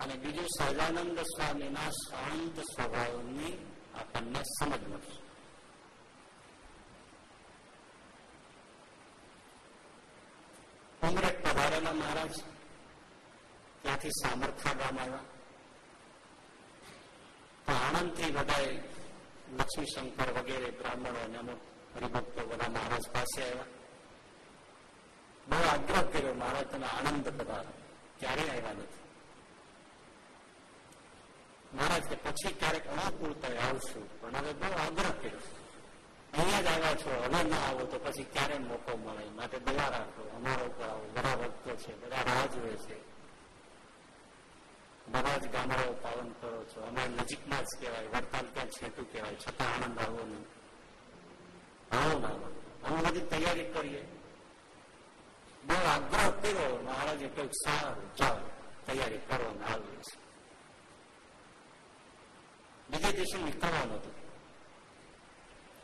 અને બીજું સહજાનંદ સ્વામીના શાંત સ્વભાવની આપણને સમજ મળશે. ઉમરેટ પધારેલા મહારાજ ત્યાંથી સામર્થા ગામ આવ્યા. તો આનંદથી બધાએ લક્ષ્મી શંકર વગેરે બ્રાહ્મણો અમુક હરિભક્તો બધા મહારાજ પાસે આવ્યા. બહુ આગ્રહ કર્યો મહારાજ, તમે આનંદ પધારો ક્યારે આવ્યા નથી. મહારાજ કે, પછી ક્યારેક અનુકૂળતા આવશું. પણ હવે બહુ આગ્રહ કર્યો. અહીંયા જ આવ્યા છો હવે ના આવો તો પછી ક્યારે મોકો મળે માટે દયા રાખો. અમારા ઉપર આવો, બધા ભક્તો છે, બધા રાહ જોવે છે. બધા જ ગામડાઓ પાલન કરો છો. અમારે નજીકમાં જ કહેવાય, વડતાલ ક્યાં છેટું કહેવાય, છતાં આનંદ આવો નહીં. આવો ના અમે બધી તૈયારી કરીએ. બહુ આગ્રહ કર્યો, મહારાજે કહ્યું, સારું ચાલ તૈયારી કરવાનું આવ્યું છે બીજે દિવસે નીકળવાનું હતું.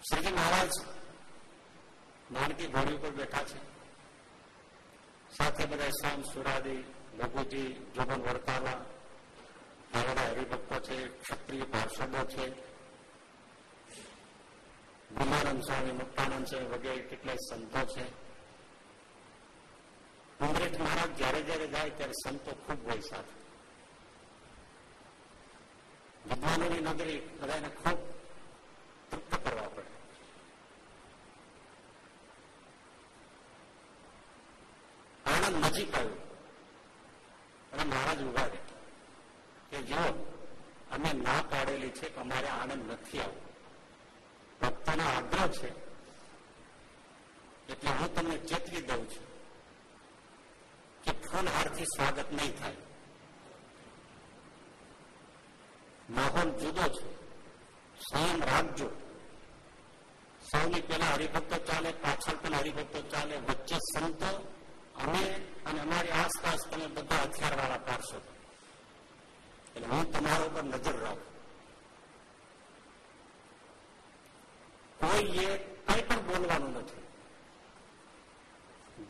શ્રીજી મહારાજ નાનકી ઘોડી ઉપર બેઠા છે. સાથે બધા શ્યામ સુરાદી લઘુજી જોગન વડતાલા બધા હરિભક્તો છે, ક્ષત્રિય પાર્ષદો છે. બ્રહ્માનંદ સ્વામી, મુક્તાનંદ છે, વગેરે કેટલાય સંતો છે. અંગ્રેજ મહારાજ જયારે જયારે જાય ત્યારે સંતો ખૂબ હોય સાથે. વિદ્વાનોની નગરી બધાને ખૂબ તૃપ્ત કરવા પડે આનંદ નજીક આવ્યું અને મહારાજ ઊભા રહે. કે જો અમે ના પાડેલી છે કે અમારે આનંદ નથી આવવો ભક્તોનો આગ્રહ છે. એટલે હું તમને ચેતવી દઉં છું કે ફૂલહારથી સ્વાગત નહીં થાય. માહોલ જુદો છે. સંયમ રાખજો. સૌની પેલા હરિભક્તો ચાલે, પાછળ પણ હરિભક્તો ચાલે, વચ્ચે સંતો અમે અને અમારી આસપાસ તમે બધા હથિયાર વાળા પાડશો. એટલે હું તમારા ઉપર નજર રાખું. કોઈએ કઈ પણ બોલવાનું નથી.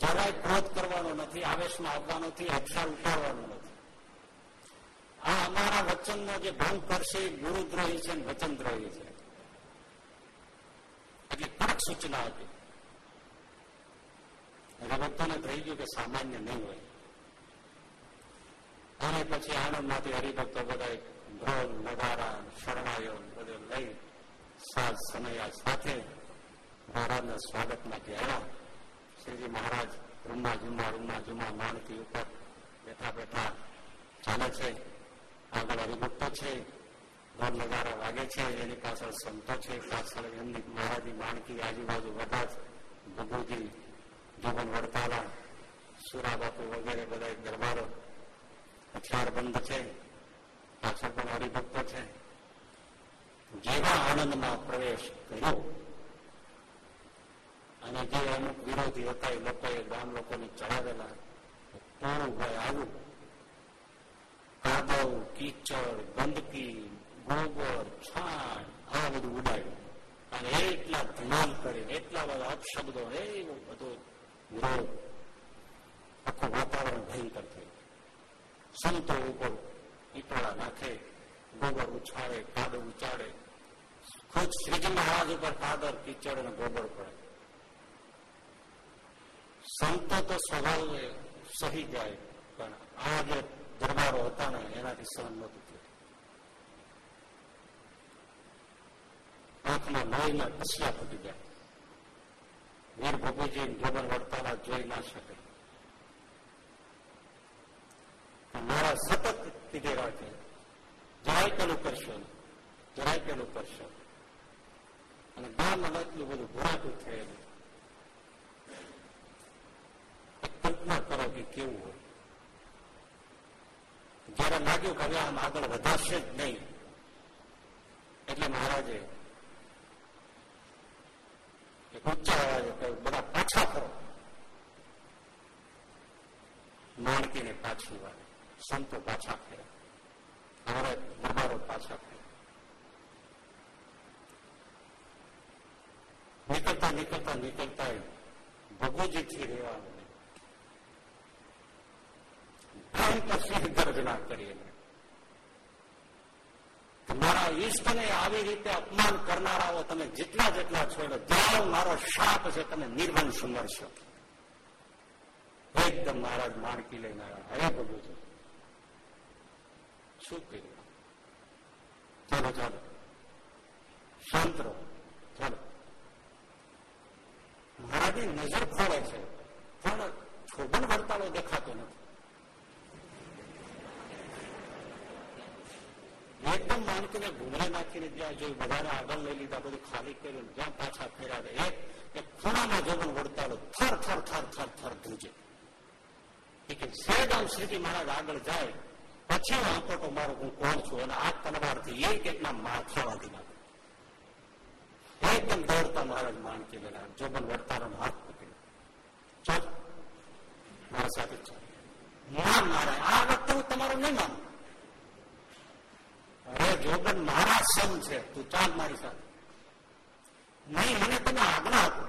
જરાય ક્રોધ કરવાનો નથી, આવેશમાં આવવાનો નથી, હથિયાર ઉતારવાનું નથી. આ અમારા વચનનો જે ભંગ કરશે ગુરુદ્રોહી છે વચનદ્રોહી છે. એટલે કડક સૂચના હતી બધાને થઈ ગયું કે સામાન્ય નહીં હોય. અને પછી આનંદમાંથી હરિભક્તો બધા ઢોલ નગારા શરણાયો બધું લઈ સાત સમયા સાથે મહારાજના સ્વાગત માટે આવ્યા. શ્રીજી મહારાજ રૂમા જુમા રૂમા જુમા માણકી ઉપર બેઠા બેઠા ચાલે છે. આગળ હરિભક્તો છે. ઢોલ નગારા વાગે છે. એની પાછળ સંતો છે. પાછળ એમની મહારાજની માણકી આજુબાજુ બધા જ ભગુજી જીવન વડતાલા સુરાબાપુ વગેરે બધા દરબારો હથિયાર બંધ છે, પાછળ પણ હરિભક્તો છે. જેવા આનંદમાં પ્રવેશ કર્યો, અને જે અમુક વિરોધી હતા એ લોકોએ ગામ લોકોને ચડાવેલા, પૂરું ભાઈ આવું કાદવ, કીચડ, ગંદકી, ગોબર, છાણ, આ બધું ઉડાડ્યું અને એટલા ધમાલ કરીને, એટલા બધા અપશબ્દો એવો બધો વિરોધ આખું વાતાવરણ ભયંકર થયું સંતો ઉપર ઈટોળા નાખે, ગોબર ઉછાળે કાદવ ઉચાડે. ખુદ શ્રીજી મહારાજ ઉપર કાદર કીચડ અને ગોબર પડે. સંતો તો સ્વભાવ સહી જાય, પણ આ જે દરબારો હતા ને, એનાથી સહન નતું થયું. આંખમાં લોહીના કસલા ફૂટી જાય વીર ભગુજી ગોબર વડતાલા જોઈ ના શકે. મારા સતત કીધે રાખે જરાય પેલું કરશો જરાય પેલું કરશો અને ગામ એટલું બધું ભરાતું થયેલું. કલ્પના કરો કે કેવું હોય. જયારે લાગ્યું કે હવે આમ આગળ વધારશે જ નહીં, એટલે મહારાજે બધા પાછા કરો માણકીને પાછી વાળે સંતો પાછા ફર્યા પાછા નીકળતા નીકળતા નીકળતા ભગુજીથી રહેવાનું ભયંકર સિંહ ગર્જના કરી તમારા ઈષ્ટને આવી રીતે અપમાન કરનારાઓ તમે જેટલા જેટલા છોડો ત્યારે મારો શાપ છે, તમે નિર્વંશ મળશો એકદમ મહારાજ માણકી લઈને આવ્યા. હવે બધું છે. શું કર્યું? ચાલો ચાલો. શાંત રહો ચાલો. મહારાજની નજર ખોળે છે, પણ છોબન વર્તાળો દેખાતો નથી. એકદમ માણકીને ઘૂમરે નાખીને જ્યાં જોયું બધાને આગળ લઈ લીધા, બધું ખાલી કર્યું જ્યાં પાછા ફેર્યા એક ખૂણામાં જોગન વડતાલો થર થર થર થર થર ધ્રુજે. કે આમ શ્રીજી મહારાજ આગળ જાય, પછી હું આંકોટો મારો હું કોણ છું અને આ તલવારથી એક એકના માથાવાદી નાખે. એકદમ દોડતા મહારાજ માણકી લેલા જોબન વડતાનો હાથ પકડ્યો ચાલ, મારા સાથે ચાલ. મારા, આ વખતે હું તમારું નહીં માનું. અરે જોગન મારા સન છે, તું ચાલ મારી સાથે. નહીં, મને તમે આજ્ઞા આપો.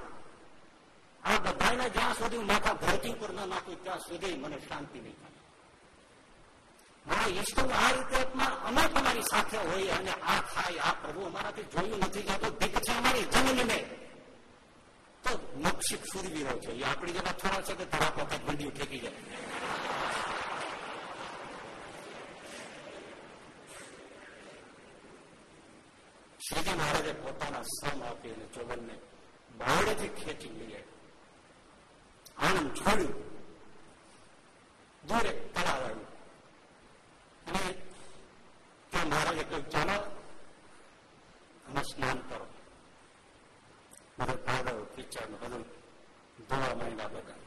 આ બધાને જ્યાં સુધી માથા ધરતી ઉપર ના નાખું, ત્યાં સુધી મને શાંતિ નહીં થાય. મારા ઈષ્ટો આ રીતે અમે તમારી સાથે હોય અને આ થાય, આ પ્રભુ અમારાથી જોયું નથી જતો દીક છે અમારી જન્મને તો મક્ષિક સુરવીરો છે. એ આપણી જેવા થોડા છે કે ધરા વખત મંડીઓ ઠેકી જાય. શ્રીજી મહારાજે પોતાના શ્રમ આપી અને ચોબનને બાવડેથી ખેંચી લઈએ આનંદ છોડ્યું. દૂર એક તળાવ આવ્યું અને ત્યાં મહારાજે કહ્યું ચાલો અમે સ્નાન કરો બધું પાવડર કિચડ બધું ધોવા માંડ્યા બધા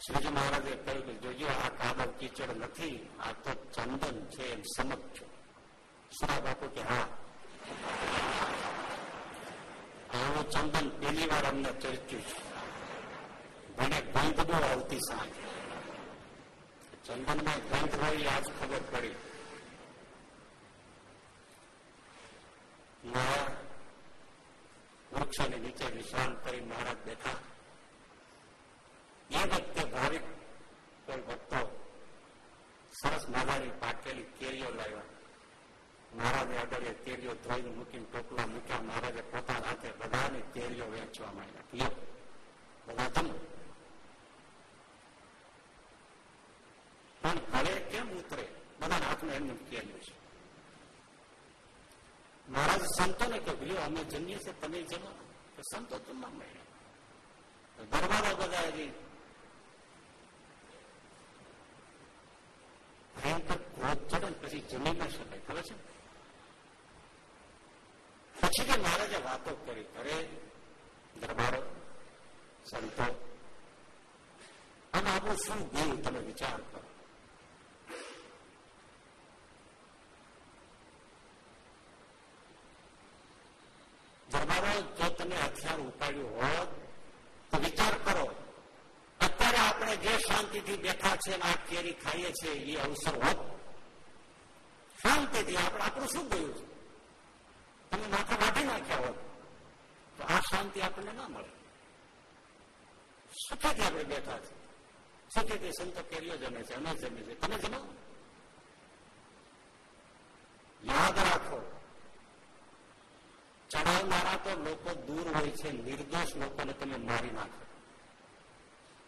શ્રીજી મહારાજે કહ્યું કે જોજો આ કાદવ કીચડ નથી આ તો ચંદન છે એમ સમજજો સુરા બાપુ કે હા આવું ચંદન પહેલી વાર અમને ચર્ચ્યું છે મને ગંધ બહુ આવતી સાંજ ચંદનમાં ગંધ હોય આજ ખબર પડી નીચે વિશ્રામ કરી મહારાજ બેઠા એ વખતે ભાવિક કોઈ ભક્તો સરસ મજાની પાકેલી કેરીઓ લાવ્યા મહારાજે આગળ એ કેરીઓ ધોઈને મૂકીને ટોપલા મૂક્યા મહારાજે પોતાના હાથે બધાની કેરીઓ વેચવા માંડ્યા બધા જમો પણ ઘરે કેમ ઉતરે બધા હાથમાં એમને કેર્યું છે મહારાજ સંતોને કહ્યું અમે જમીએ છીએ, તમે જમો. તો સંતો મળ્યા દરબારો બધા ચડે પછી જમી ના શકાય, ખબર છે? પછી કે મહારાજે વાતો કરી, અરે દરબારો, સંતો અને આપણું શું ગુણ તમે વિચાર કરો દરબારો તમે હથિયાર ઉપાડ્યું હોત, તો વિચાર કરો, અત્યારે આપણે જે શાંતિથી બેઠા છે આ કેરી ખાઈએ છીએ, એ અવસર હોત. શાંતિથી આપણે આપણું શું ગયું છે? તમે માથા કાઢી નાખ્યા હોત, તો આ શાંતિ આપણને ના મળે. સુખેથી આપણે બેઠા છે સુખેથી સંતો કેરીઓ જમે છે, અમે જમે છે તમે જમો યાદ રાખો ચડાવનારા તો લોકો દૂર હોય છે, નિર્દોષ લોકોને તમે મારી નાખો.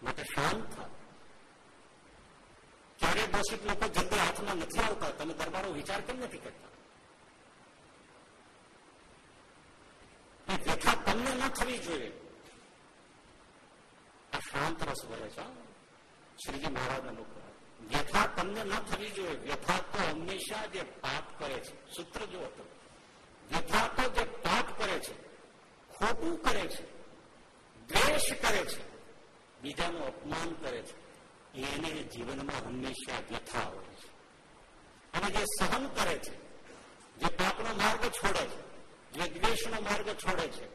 માટે શાંત થાવ ક્યારે દોષિત લોકો જલ્દી હાથમાં નથી આવતા. તમે દરબારો વિચાર કેમ નથી કરતા? વ્યથા તમને ન થવી જોઈએ. આ શાંત રસ ભરે છે શ્રીજી મહારાજના લોકો વ્યથા તમને ન થવી જોઈએ. વ્યથા તો હંમેશા જે પાપ કરે છે. સૂત્ર જો હતું તો જે પાપ કરે છે, ખોટું કરે છે, દ્વેષ કરે છે, બીજાનું અપમાન કરે છે, એને જીવનમાં હંમેશા વ્યથા હોય છે. અને જે સહન કરે છે, જે પાપનો માર્ગ છોડે છે, જે દ્વેષનો માર્ગ છોડે છે,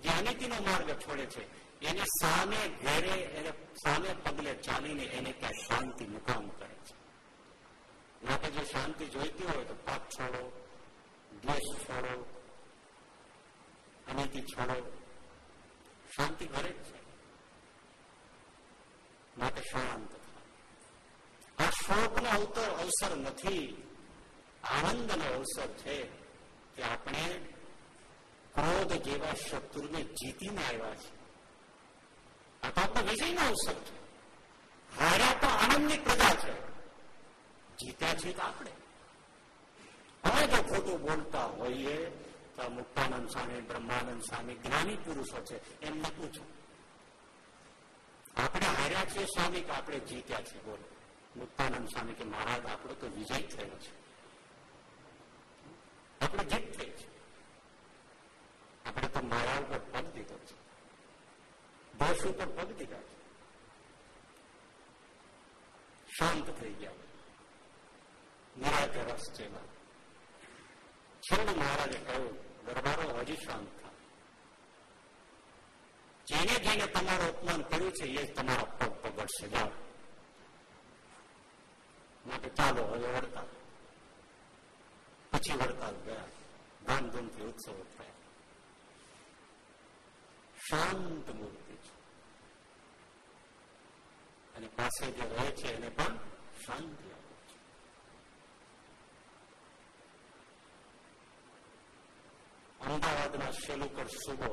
જે અનિતિનો માર્ગ છોડે છે, એને સામે ઘેરે, એને સામે પગલે ચાલીને એને ત્યાં શાંતિ મુકામ કરે છે. માટે જો શાંતિ જોઈતી હોય દ્વેષ છોડો અનિતિ છોડો શાંતિ ઘરે જ છે. માટે શાંત આ શોકનો અવતર અવસર નથી, આનંદનો અવસર છે કે આપણે ક્રોધ જેવા શત્રુને જીતીને આવ્યા છે આ તો આપણો વિજયનો અવસર છે. હાર્યા તો આનંદની પ્રજા છે. જીત્યા છે તો આપણે. હવે જો ખોટું બોલતા હોઈએ તો મુક્તાનંદ સ્વામી, બ્રહ્માનંદ સ્વામી, જ્ઞાની પુરુષો છે એમને પૂછો. આપણે હાર્યા છીએ સ્વામી કે આપણે જીત્યા છીએ? બોલો. મુક્તાનંદ સ્વામી કે મહારાજ, આપણો તો વિજય થયો છે. આપણે જીત થઈ છે. આપણે તો મારા ઉપર પગ દીધો છે. દોષ ઉપર પગ દીધા છે. શાંત થઈ ગયા. નિરાજ રસ છે છેલ્લે મહારાજે કહ્યું, દરબારો હજી શાંત જેને જેને તમારું અપમાન કર્યું છે, એ તમારા પગ પગડશે. જાઓ. માટે ચાલો, હવે વડતાલ પછી વડતાલ ગયા. ધામધૂમથી ઉત્સવ થયા. શાંત મૂર્તિ છે. અને પાસે જે રહે છે, એને પણ શાંતિ આપે છે અમદાવાદના શેલુકર સુબો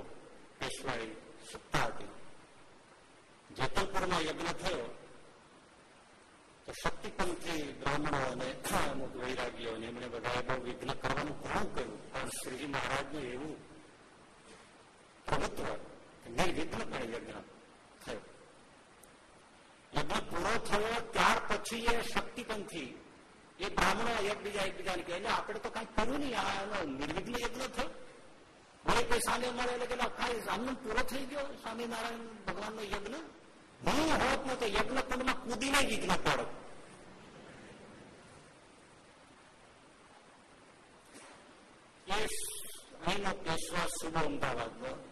પેશવાઈ સત્તા હતી જેતલપુરમાં યજ્ઞ થયો, તો શક્તિપંથી બ્રાહ્મણો અને અમુક વૈરાગીઓ એમણે બધાએ બહુ વિઘ્ન કરવાનું ઘણું કર્યું? પણ શ્રીજી મહારાજનું એવું પ્રભુત્વ નિર્વિઘ્ન પણ યજ્ઞ થયો. યજ્ઞ પૂરો થયો, ત્યાર પછી એ શક્તિપંથી, એ બ્રાહ્મણો એકબીજા એકબીજાને કહે આપણે તો કઈ કર્યું નહીં, આ નિર્વિઘ્ન યજ્ઞ થયો. મને કોઈ સામે મળે એટલે કે કાંઈ આમનો પૂરો થઈ ગયો, સ્વામિનારાયણ ભગવાનનો યજ્ઞ. હું હોત ને તો યજ્ઞ કુંડમાં કૂદીને યજ્ઞ પડો. અહીંનો પેશવા શુભ અમદાવાદનો.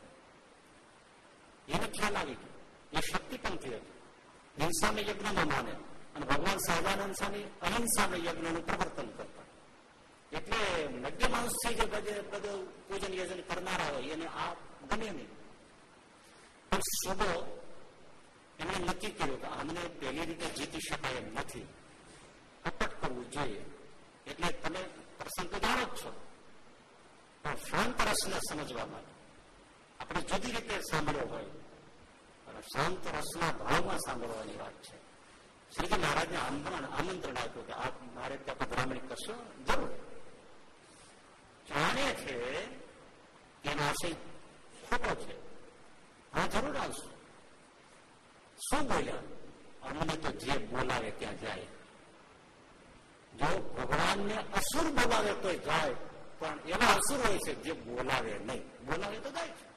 એને ખ્યાલ આવી ગયો. એ શક્તિપંથી હતું. હિંસાને પ્રવર્તન કરતા. એટલે મધ્ય માણસ જે બધે પૂજન યજન કરનારા હોય, એને આ ગમે નહીં. પણ સુબો એમણે નક્કી કર્યું કે આમને પેલી રીતે જીતી શકાય એમ નથી. કપટ કરવું જોઈએ. એટલે તમે પ્રસંગ જાણો જ છો. પણ શાંત રસને સમજવા માટે. આપણે જુદી રીતે સાંભળ્યો હોય. અને શાંત રસના ભાવમાં સાંભળવાની વાત છે. શ્રીજી મહારાજને આમંત્રણ આમંત્રણ આપ્યું કે આપ મારે ત્યાં પધરામણી કરશો? જરૂર. જાણે છે એનો આશય ખોટો છે. હા, જરૂર આવશું. શું બોલ્યા? અમને તો જે બોલાવે ત્યાં જાય. જો ભગવાનને અસુર બોલાવે તો જાય, પણ એવા અસુર હોય છે જે બોલાવે નહીં. બોલાવે તો જાય છે.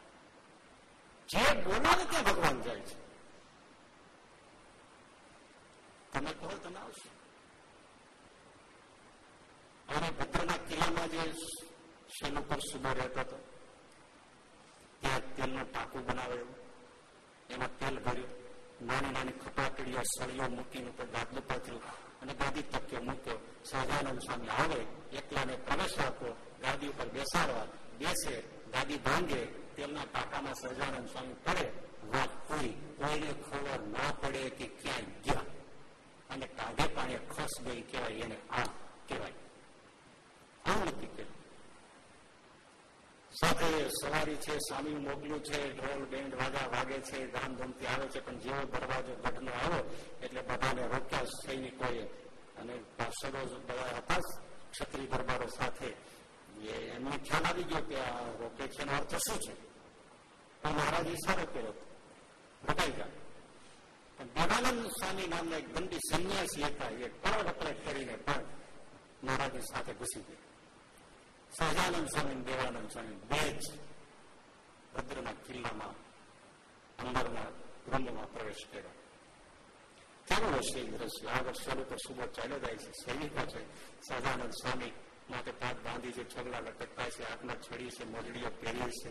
જે બોલાવે ત્યાં ભગવાન જાય છે. તમે કહો, તમે આવશો. અને પુત્રના કિલ્લામાં જે શેલ ઉપર સુબો રહેતો હતો. ત્યાં તેલનો ટાંકુ બનાવ્યો એમાં તેલ ભર્યું. નાની નાની ખપાકડીઓ સળીઓ મૂકીને ઉપર ગાદલું પાથર્યું અને ગાદી તકે મૂક્યો. સહજાનંદ સ્વામી આવે, એકલાને પ્રવેશ આપો, ગાદી ઉપર બેસાડવા, બેસે, ગાદી ભાંગે તેલના ટાંકામાં સહજાનંદ સ્વામી પડે. વાત કોઈ કોઈને ખબર ના પડે કે ક્યાંય ગયા. અને કાઢે પાણી ખસ ગઈ, કહેવાય એને આ, કહેવાય. આવું નથી કર્યું સાથે સવારી છે, સ્વામી મોકલ્યું છે, ઢોલ બેન્ડ વાજા વાગે છે, ધામધૂમથી આવે છે, પણ જેવો દરવાજો ગઢનો આવ્યો, એટલે બધાને રોક્યા સૈનિકોએ અને પાર્ષદો બધા હતા ક્ષત્રિય દરબારો સાથે. એમને ખ્યાલ આવી ગયો કે આ રોકે છે એનો અર્થ શું છે? પણ મહારાજ ઈશારો કર્યો. રોકાઈ ગયા. દેવાનંદ સ્વામી નામના એક દંડી સંન્યાસી હતા, એ કળ વપરાટ કરીને પણ મહારાજની સાથે ઘૂસી ગયા. સહજાનંદ સ્વામી દેવાનંદ સ્વામી બે જ ભદ્રના કિલ્લામાં અંદરના બ્રહ્મમાં પ્રવેશ કર્યો કેવું હશે દ્રશ્ય આ વર્ષ પર સુબો ચાલ્યો જાય છે સૈનિકો છે સહજાનંદ સ્વામી માટે પાક બાંધી છે છોગલા લટકતા છે હાથમાં છડી છે મોજડીઓ પહેરી છે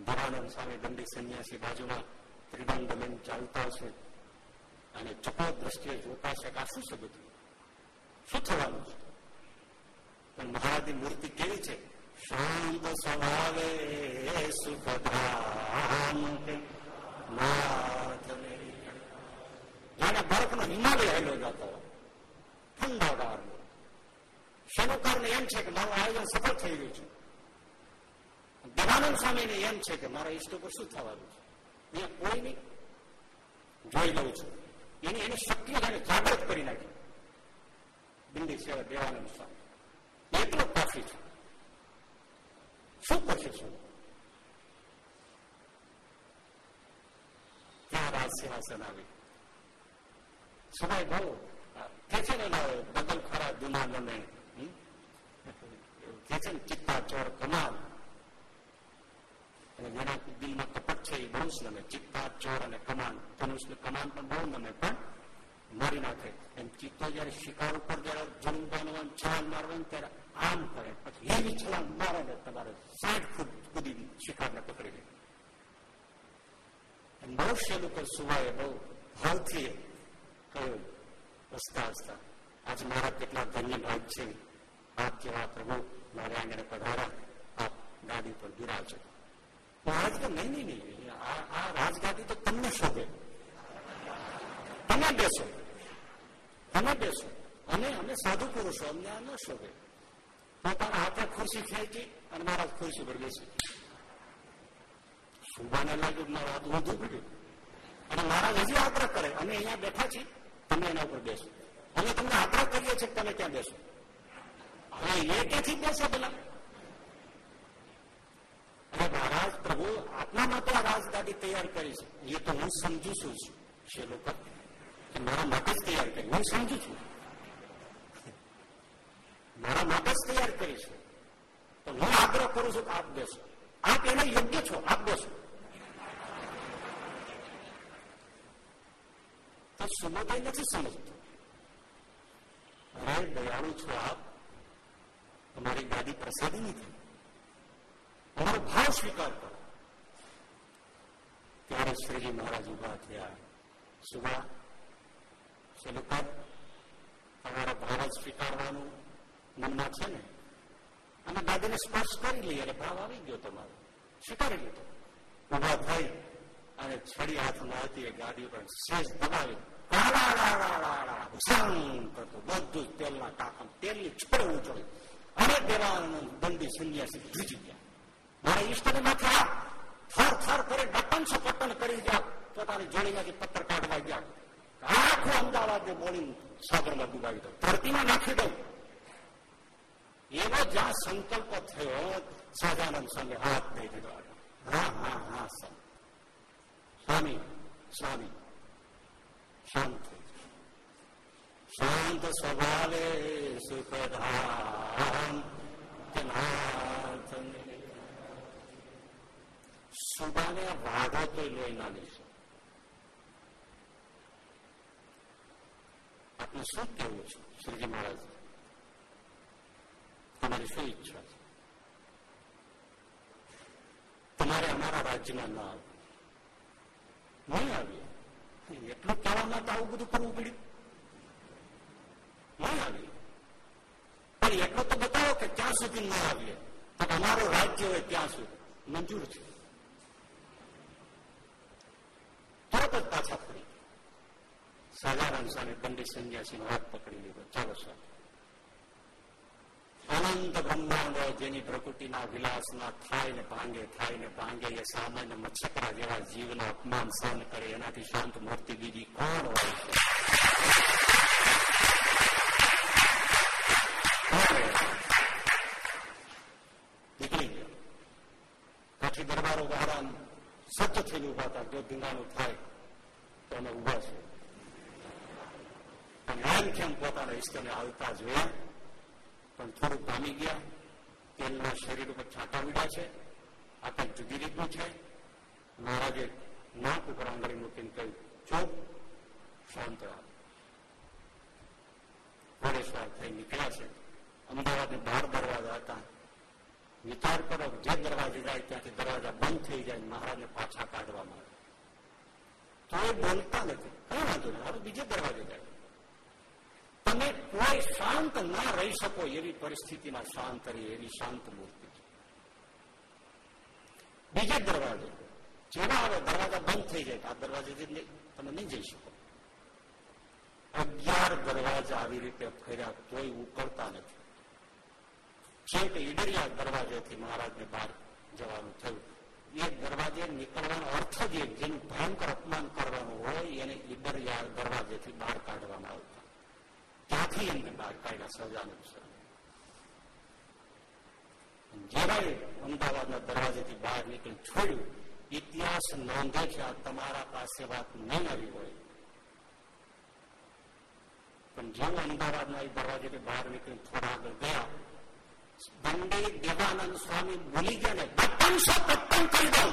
દેવાનંદ સ્વામી દંડી સંન્યાસી બાજુમાં ત્રિદંડ લઈને ચાલતા છે અને ચકો દ્રષ્ટિએ જોતા છે આ શું છે બધું શું થવાનું છે પણ મહારાજની મૂર્તિ કેવી છે? શાંત સ્વભાવે સુખધામ જાણે બરફનો હિમાલય હેલો જતો. ઠંડાગાર શેનું કારણ એમ છે કે મારું આયોજન સફળ થઈ ગયું છે. દેવાનંદ સ્વામીને એમ છે કે મારા ઈષ્ટ ઉપર શું થવાનું છે? અહીંયા કોઈ નહીં. જોઈ લઉં છું. એની એની શક્તિ જાગૃત કરી નાખી. બિંદી સેવા દેવાનંદ સ્વામી. એટલો છે શું પછી શું ત્યાં રાજ સિંહાસન આવી સમય બહુ કે છે ને બદલ ખરા મને કે ચિત્તા ચોર કમાલ અને જેના દિલમાં કપટ છે એ બહુ ગમે ચિત્તા ચોર અને કમાન ધનુષ ને કમાન પણ બહુ ગમે પણ મારી નાખે એમ ચિત્તો જયારે શિકાર ઉપર જયારે જમવાનું છલાંગ મારવાનું ત્યારે આમ કરે, પછી એવી છલાંગ મારે ને તમારે સાઠ ફૂટ કુદી શિકારને પકડી લે બહુ શેલ ઉપર સુવાય બહુ ભાવથી કહ્યું હસતા હસતા આજે મારા કેટલા ધન્ય ભાગ છે. આપ જેવા પ્રભુ મારે આંગણે પધારા, આપ ગાડી પર બિરાજો આજ તો નહીં નહીં નહીં આ રાજગાદી તો તમને શોભે. તમે બેસો. તમે બેસો. અને અમે સાધુ પુરુષો, અમને આ ન શોભે. પોતાના હાથે ખુરશી ખેંચી અને મહારાજ ખુરશી પર બેસી. શુભાને લાગ્યું મારું હાથ વધુ પડ્યું. અને મહારાજ હજી આગ્રહ કરે, અમે અહીંયા બેઠા છીએ, તમે એના ઉપર બેસો. અમે તમને આગ્રહ કરીએ છીએ તમે ત્યાં બેસો. હવે એ ક્યાંથી બેસે પેલા અને મહારાજ, પ્રભુ, આપના માટે આ રાજગાડી તૈયાર કરી છે. એ તો હું સમજુ છું છે લોકો મારા માટે જ તૈયાર કરી. હું સમજુ છું. મારા માટે જ તૈયાર કરી છે. તો હું આગ્રહ કરું છું કે આપ બેસો. આપ એને યોગ્ય છો, આપ બેસો. તો સુમોદય નથી સમજતો. અરે, દયાળુ છો આપ. તમારી ગાદી પ્રસાદી નથી. અમારો ભાવ સ્વીકાર કરો. ત્યારે શ્રીજી મહારાજ ઊભા થયા. સુભા, શેલુકર, તમારો ભાવ સ્વીકારવાનું મનમાં છે ને અને દાદીને સ્પર્શ કરી લઈએ એટલે ભાવ આવી ગયો તમારો. સ્વીકારી લીધો ઊભા થઈ અને છડી હાથમાં હતી ગાડી પર શેષ દબાવી. બધું તેલના ટાંકા તેલની છોડે ઉચળી અને આ થર થર કરી ડપન સપટન કરી ગયા. પોતાની જોડીમાંથી પત્તર કાઢવા ગયા. આખું અમદાવાદ ને બોલી સાગરમાં ડુબાવી દો ધરતીમાં નાખી દઉં. એવો જ્યાં સંકલ્પ થયો સહજાનંદ સ્વામી, હાથ દઈ દીધો હા હા હા, સ્વામી. સ્વામી શાંત શાંત સ્વભાવે સુખધામ સુબાને વાઘો તો લોહી ના લેશે આપને શું કેવું છે, શ્રીજી મહારાજ? તમારી શું તમારે અમારા રાજ્યમાં ના આવે નહીં આવીએ. એટલું કહેવા માટે આવું બધું કરવું પડ્યું. નહીં આવીએ. પણ એટલું તો બતાવો કે ક્યાં સુધી ના આવીએ. તો અમારું રાજ્ય હોય ત્યાં સુધી. મંજૂર છે. તરત જ પાછા ફરી સાધારણ સ્વામી પંડિત સંન્યાસી હાથ પકડી લીધો. ચાલો સ્વામી અનંત બ્રહ્માંડ જેની પ્રકૃતિના વિલાસના થાય ને ભાંગે, થાય ને ભાંગે એ સામાન્ય મચ્છકરા જેવા જીવનો અપમાન સહન કરે, એનાથી શાંત મૂર્તિ બીજી કોણ હોય છે? નીકળી ગયો. પછી દરબારો બહારામ સજ્જ થઈને ઊભા હતા, જો ધીંગાણું થાય તો અમે ઊભા છે અને એમ કેમ પોતાના ઈષ્ટને આવતા જોયા પણ થોડુંક પામી ગયા. તેલના શરીર ઉપર છાંટા ઉડ્યા છે. આ કંઈક જુદી રીતનું છે. મહારાજે નાક ઉપર આંગળી મૂકીને કહ્યું, ચોપ, શાંત રાખ ઘોડેશ્વર થઈ નીકળ્યા છે. અમદાવાદને બાર દરવાજા હતા. વિચાર કરો, જે દરવાજે જાય ત્યાંથી દરવાજા બંધ થઈ જાય મહારાજને પાછા કાઢવામાં આવે. તો એ બોલતા નથી. કઈ વાંધો નહીં. હવે બીજે દરવાજે જાય. તમે કોઈ શાંત ના રહી શકો એવી પરિસ્થિતિમાં શાંત રહી, એવી શાંત મૂર્તિ. બીજો દરવાજે જેવા હવે દરવાજા બંધ થઈ જાય આ દરવાજે તમે નહીં જઈ શકો. અગિયાર દરવાજા આવી રીતે ફર્યા તોય ઉકળતા નથી. છેવટે ઈડરિયા દરવાજેથી મહારાજને બહાર જવાનું થયું. એ દરવાજે નીકળવાનો અર્થ જ જેનું ભયંકર અપમાન કરવાનું હોય, એને ઈડરિયા દરવાજેથી બહાર કાઢવામાં આવતા ત્યાંથી એમને બહાર કાઢ્યા સજાનંદ જેવાય અમદાવાદના દરવાજેથી બહાર નીકળી છોડ્યું ઇતિહાસ નોંધે છે આ તમારા પાસે વાત નહીં આવી હોય પણ જેવું અમદાવાદના એ દરવાજેથી બહાર નીકળી થોડા આગળ ગયા દંડે દેવાનંદ સ્વામી ભૂલી ગયા ને બત્તનસો બત્તન કરી દઉં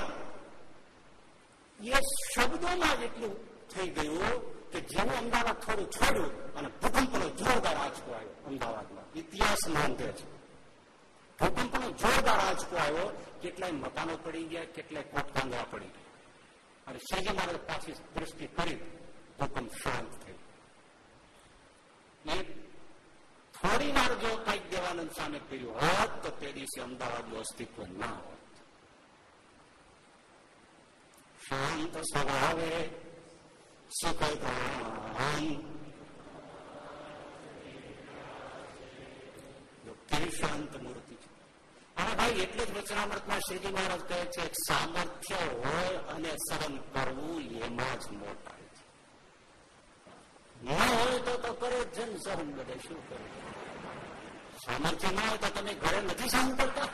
એ શબ્દોમાં જ એટલું થઈ ગયું કે જેવું અમદાવાદ થોડું છોડ્યું અને ભૂકંપનો જોરદાર આંચકો આવ્યો, અમદાવાદમાં. ઇતિહાસ નોંધે છે. ભૂકંપનો જોરદાર આંચકો આવ્યો, કેટલાય મકાનો પડી ગયા, કેટલાય કોટકાંગા પડી ગયા. અને શ્રીજી મહારાજ પાછી દ્રષ્ટિ કરી ભૂકંપ શાંત થયો. થોડી વાર જો કંઈક દેવાનંદ સામે કર્યું હોત, તો તે દિવસે અમદાવાદનું અસ્તિત્વ ના હોત. શાંત સ્વભાવે કેવી શાંત મૂર્તિ છે અને ભાઈ એટલે જ વચનામૃતમાં શ્રીજી મહારાજ કહે છે સામર્થ્ય હોય અને સહન કરવું એમાં જ મોટા ન હોય તો તો કરે જન સહન બધે શું કરે સામર્થ્ય ન હોય તો તમે ઘરે નથી સહન કરતા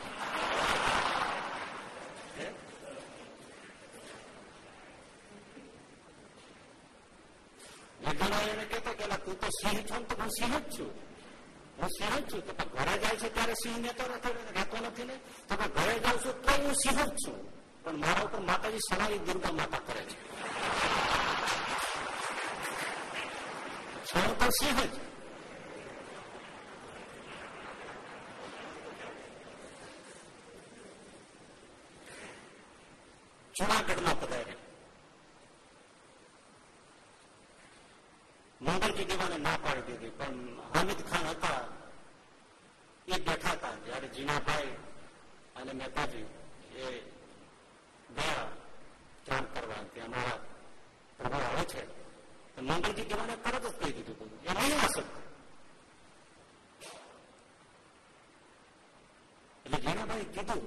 ઘણા એને કહેતા કે તું તો સિંહ છો તો હું સિંહ જ છું હું સિંહ જ છું તો ઘરે જાય છે ત્યારે સિંહ ને તો રહેતો નથી ને તો ઘરે જાઉં છું તો હું સિંહ જ છું પણ મારા ઉપર માતાજી સવારી દુર્ગા માતા કરે છે છું તો સિંહ જ જુનાગઢમાં પધાર્યા મંગળજી દેવાને ના પાડી દીધી. પણ હામિદ ખાન હતા, એ બેઠા હતા જયારે જીનાભાઈ અને મહેતાજી એ ગયા કામ કરવા ત્યાં અમારા પ્રભુ આવે છે મંગળજી દેવાને તરત જ કહી દીધું એ નહીં અસર એટલે જીનાભાઈ કીધું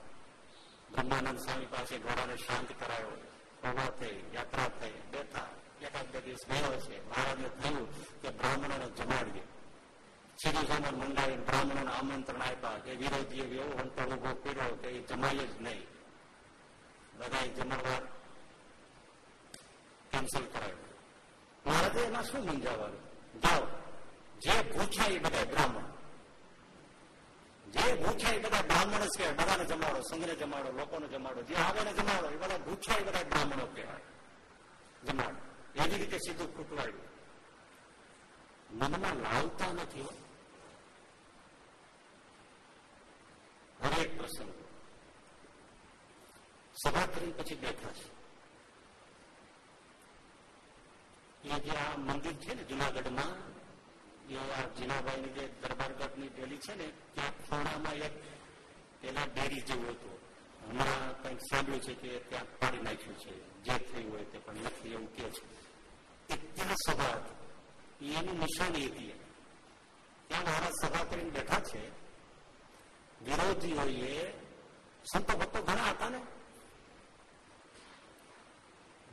બ્રહ્માનંદ સ્વામી પાસે ઘોડાને શાંત કરાયો. સભા થઈ, યાત્રા થઈ, બેઠા. એકાદ બે દિવસ ગયો છે. મહારાજને થયું કે બ્રાહ્મણોને જમાડીએ સીધું સામે મંડાવીને બ્રાહ્મણોને આમંત્રણ આપ્યા કે વિરોધીએ એવો અંતર ઊભો કર્યો કે એ જમાય જ નહીં. બધા જમાડવા કેન્સલ કરાયો. મહારાજે એમાં શું મૂંઝાવાનું? જાઓ. જે પૂછાય એ બધા બ્રાહ્મણ. જે ભૂખ્યા એ બધા બ્રાહ્મણ છે, બધાને જમાડો, સંઘને જમાડો, લોકોને જમાડો, જે આવે ને જમાડો, એ બધા ભૂખ્યા એ બધા બ્રાહ્મણો કહેવાય. જમાડો. એવી રીતે સીધું ખૂટવાડ્યું. મનમાં લાવતા નથી. હરેક પ્રસંગ. સભા કરી પછી બેઠા છે. એ જે આ મંદિર છે ને જુનાગઢમાં એ આ જીનાભાઈની જે દરબારગઢની ડેલી છે ને, ત્યાં ખૂણામાં એક પેલા ડેરી જેવું હતું. હમણાં કંઈક સાંભળ્યું છે કે ત્યાં પાડી નાખ્યું છે. જે થયું હોય તે પણ નથી એવું કે છે. ત્યાં સભા હતી. એની નિશાની હતી ત્યાં મહારાજ સભા કરીને બેઠા છે. વિરોધીઓએ સંતો ભક્તો ઘણા હતા ને?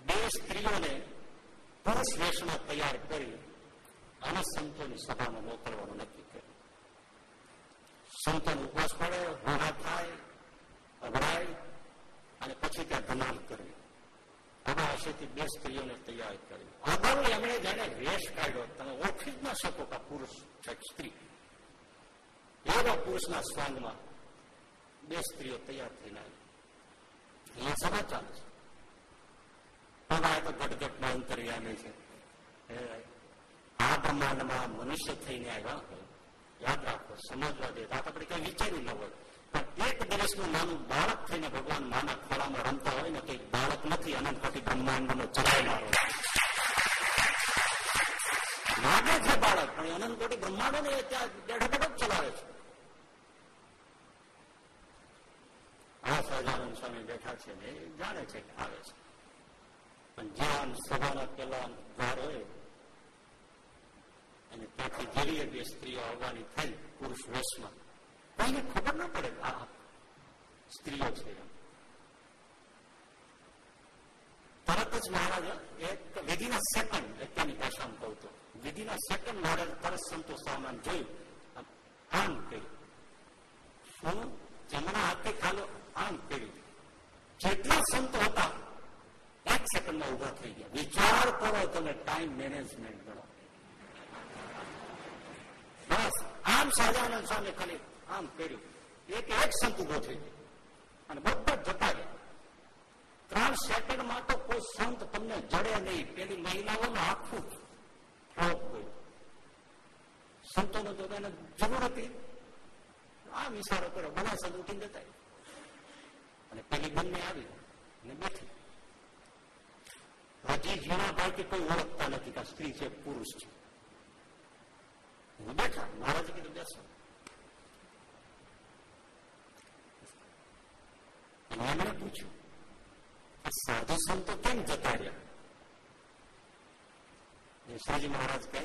બે સ્ત્રીઓને પુરુષ વેશમાં તૈયાર કરી અને સંતોની સભામાં મોકલવાનું નક્કી કર્યું. સંતોનો ઉપવાસ પડે હોહા થાય અભરાય અને પછી ત્યાં ધમાલ કરવી હવે હશેથી બે સ્ત્રીઓને તૈયાર કરી અગાઉ એમણે જેને વેશ કાઢ્યો, તમે ઓળખી જ ના શકો કે પુરુષ છે સ્ત્રી. એવા પુરુષના સ્વાંગમાં બે સ્ત્રીઓ તૈયાર થઈને આવી. એ સભા ચાલે છે. આ તો ઘટઘટમાં અંતર્યામી છે. આ બ્રહ્માંડમાં મનુષ્ય થઈને આવ્યા હોય, યાદ રાખો સમજવા દે આ આપણે કઈ વિચાર્યું ન હોય. પણ એક દિવસનું નાનું બાળક થઈને ભગવાન માના ખોળામાં રમતા હોય ને કઈ બાળક નથી, અનંત કોટી બ્રહ્માંડ નો ચલાવનારો લાગે છે બાળક, પણ અનંત કોટી બ્રહ્માંડો ને ત્યાં બેઠા બેઠા ચલાવે છે. આ સહજાનંદ સ્વામી બેઠા છે ને જાણે છે કે આવે છે. પણ જ્યાં સભાના પેલા દ્વાર હોય અને ત્યાંથી જેવી બે સ્ત્રીઓ આવવાની થઈ પુરુષ વેશમાં કોઈને ખબર ના પડે આ સ્ત્રીઓ છે તરત જ મહારાજ એક વિધિના સેકન્ડ અત્યારની ભાષામાં કહું તો વિધિના સેકન્ડ મહારાજ તરત સંતોષ સામાન જોયું આમ કર્યું શું જમણા હાથે ખાલો આમ કર્યું જેટલા સંતો હતા એક સેકન્ડમાં ઊભા થઈ ગયા વિચાર કરો તમે ટાઈમ મેનેજમેન્ટ કરો બસ, આમ સહજાનંદ સ્વામી ખાલી આમ કર્યું. એક એક સંત ઊભો થઈ ગયો. અને બધા જતા ગયા. ત્રણ સેકન્ડમાં તો કોઈ સંત તમને જડે નહીં. પેલી મહિલાઓનું આખું ફ્લોપ ગયું સંતોને તો એને જરૂર હતી. આમ ઇશારો કર્યો. બધા સંત ઉઠીને જતા અને પેલી બંને આવી અને બેઠી. હજી હીરાભાઈ કે કોઈ ઓળખતા નથી કે સ્ત્રી છે પુરુષ છે. બેઠા મહારાજે કીધું બેસો એમણે પૂછ્યું સાધુ સંતો કેમ જતા રહ્યા શ્રીજી મહારાજ કહે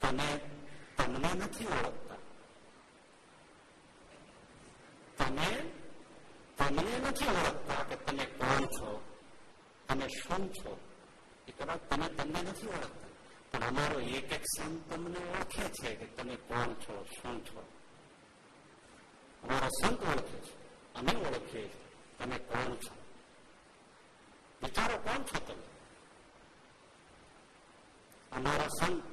તમે તમને નથી ઓળખતા તમે તમને નથી ઓળખતા કે તમે કોણ છો તમે શું છો એ કદાચ તમે તમને નથી ઓળખતા પણ અમારો એક એક સંત તમને ઓળખે છે કે તમે કોણ છો, શું છો? અમારો સંત ઓળખે છે. અમે ઓળખીએ છીએ. તમે કોણ છો? વિચારો કોણ છો તમે? અમારા સંત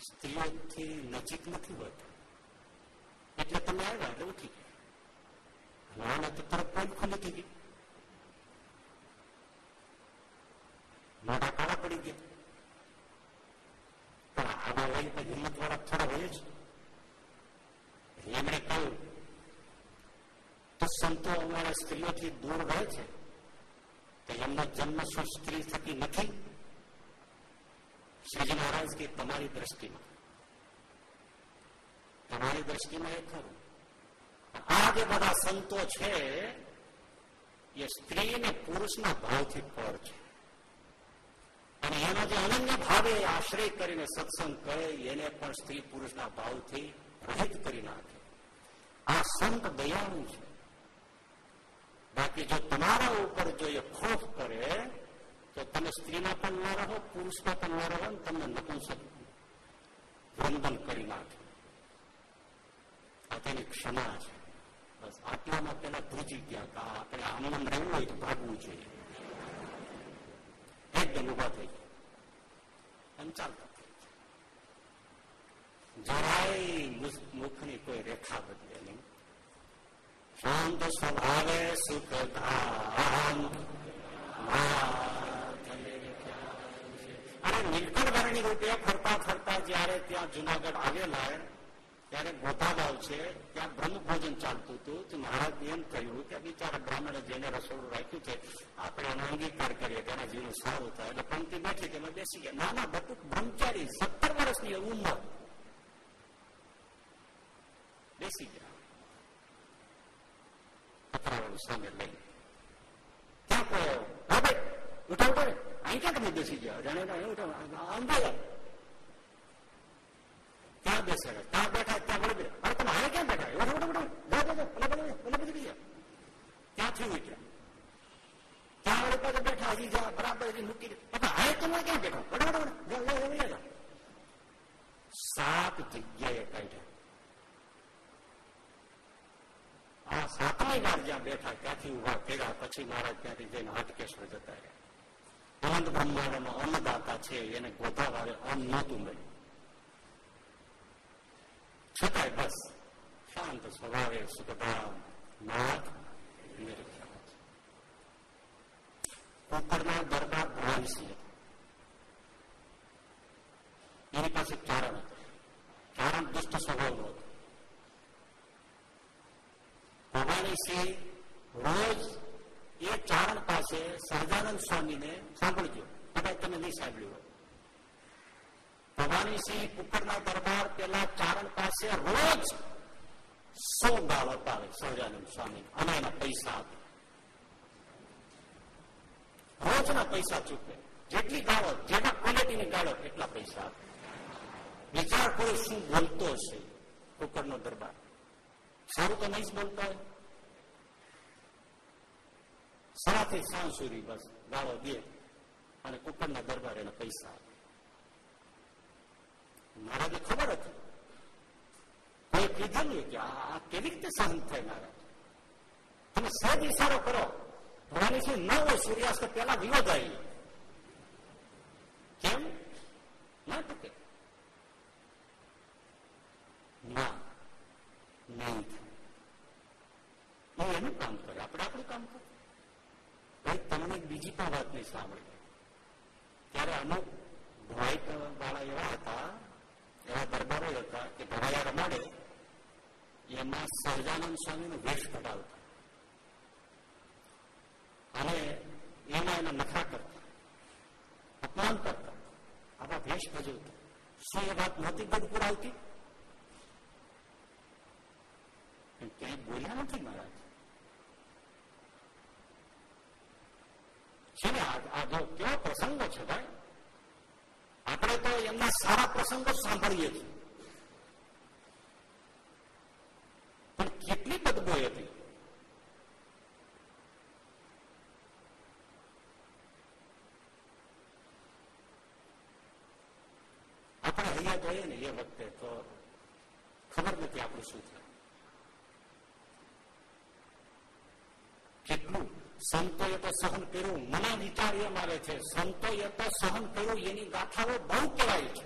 સ્ત્રીઓથી નજીક નથી હોતા. એટલે તમે આવ્યા એટલે ઉઠી ગયા આને તો તરફ પોઈન્ટ ખુલી થઈ ગઈ મોઢા કાળા પડી ગયા. પણ હોય સંતો છે તો સ્ત્રી થતી નથી શ્રીજી મહારાજ તમારી દ્રષ્ટિમાં તમારી દ્રષ્ટિમાં એ ખરું આ જે બધા સંતો છે એ સ્ત્રી ને પુરુષના ભાવથી પર છે. અને એનો જે અનન્ય ભાવે આશ્રય કરીને સત્સંગ કરે, એને પણ સ્ત્રી પુરુષના ભાવથી રહિત કરી નાખે. આ સંત દયાળુ છે. બાકી જો તમારા ઉપર જો એ ખોફ કરે, તો તમે સ્ત્રીના પણ ન રહો, પુરુષના પણ ન રહો તમને નપુંસક વંદન કરી નાખે. આ તેની ક્ષમા છે. બસ આટલામાં પેલા ભૂજી ગયા આપણે આનંદ રહેવું હોય તો ભાગવું જોઈએ. એકદમ ઊભા થઈ અને ચાલતા જરાય મુખની કોઈ રેખા બદલે નહીં શાંત સ્વભાવે સુખ ધામ અને નીલકંઠ વર્ણી રૂપે ફરતા ફરતા જયારે ત્યાં જુનાગઢ આવેલા ત્યારે ગોતાગાવ છે, ત્યાં બ્રહ્મ ભોજન ચાલતું હતું. તો મહારાજ એમ કહ્યું કે બિચારા બ્રાહ્મણે જેને રસોડું રાખ્યું છે, આપણે એનો અંગીકાર કરીએ, તેના જીવન સારું થાય. એટલે પંક્તિ બેઠી તેમાં બેસી ગયા. નાના બટુક બ્રહ્મચારી સત્તર વર્ષની ઉંમર. બેસી ગયા. પથરાવાળું સામે લઈ. ત્યાં કહો હવે ઉઠા ઉઠા અહીં ક્યાં તમે બેસી ગયા? જાણે અંધાયા પાછા બેઠા ત્યાંથી જઈને હાટકેશ્વર જતા રહ્યા અનંત બ્રહ્માંડનો અન્નદાતા છે એને ગોધા વાળે અન્ન નહોતું મળ્યું છતાંય બસ શાંત સ્વભાવે સુખધામ નાથ કુકરના દરબાર ભવાનસિંહ એની પાસે ચારણ હતો ચારણ દુષ્ટ સ્વભાવનો હતો ભવાનીસિંહ રોજ એ ચારણ પાસે સહજાનંદ સ્વામીને સાંભળજો કદાચ તમે નહીં સાંભળ્યું ભવાનીસિંહ કુકરના દરબાર પેલા ચારણ પાસે રોજ સો ગાળ અપાવે સહજાનંદ સ્વામી અને એના પૈસા આપે. રોજના પૈસા ચૂકવે. જેટલી ગાળો, જેના ક્વોલિટીની ગાળો, એટલા પૈસા આપે. વિચાર કોઈ શું બોલતો હશે કુકરનો દરબાર. સારું તો નહીં બોલતા હોય. સવારથી સાંજ સુધી બસ, ગાળો દે અને કુકરના દરબાર એના પૈસા આપે. મહારાજે ખબર હતી. કોઈ કીધેલું કે આ કેવી રીતે સહન થાય મહારાજ તમે સહેજ ઇશારો કરો. ભવાની સિંહ ન હોય સૂર્યાસ્ત પેલા વિરોધ કેમ? ના ટકે ના, નહીં થાય. એનું કામ કરે. આપણે આપણું કામ કરે. ભાઈ, તમને બીજી પણ વાત નહીં સાંભળી ત્યારે અમુક વ્હાઈટ વાળા એવા હતા એવા દરબારો હતા કે ભરાયા રમાડે એમાં સહજાનંદ સ્વામીનો વેશ કઢાવતા અને એમાં એના નખા કરતા અપમાન કરતા આવા વેશ ભજવતા શું એ વાત નહોતી ગઢપુર આવતી ક્યાંય બોલ્યા નથી મહારાજ છે ને આ જો કેવો પ્રસંગો છે ભાઈ આપણે તો એમના સારા પ્રસંગો સાંભળીએ છીએ પણ કેટલી બદબો હતી આપણે અહીંયા જોઈએ ને એ વખતે તો ખબર નથી આપણું શું થાય કેટલું સંતોએ તો સહન કર્યું મને વિચાર એમ આવે છે. સંતોએ તો સહન કર્યું, એની ગાથાઓ બહુ કહેવાય છે.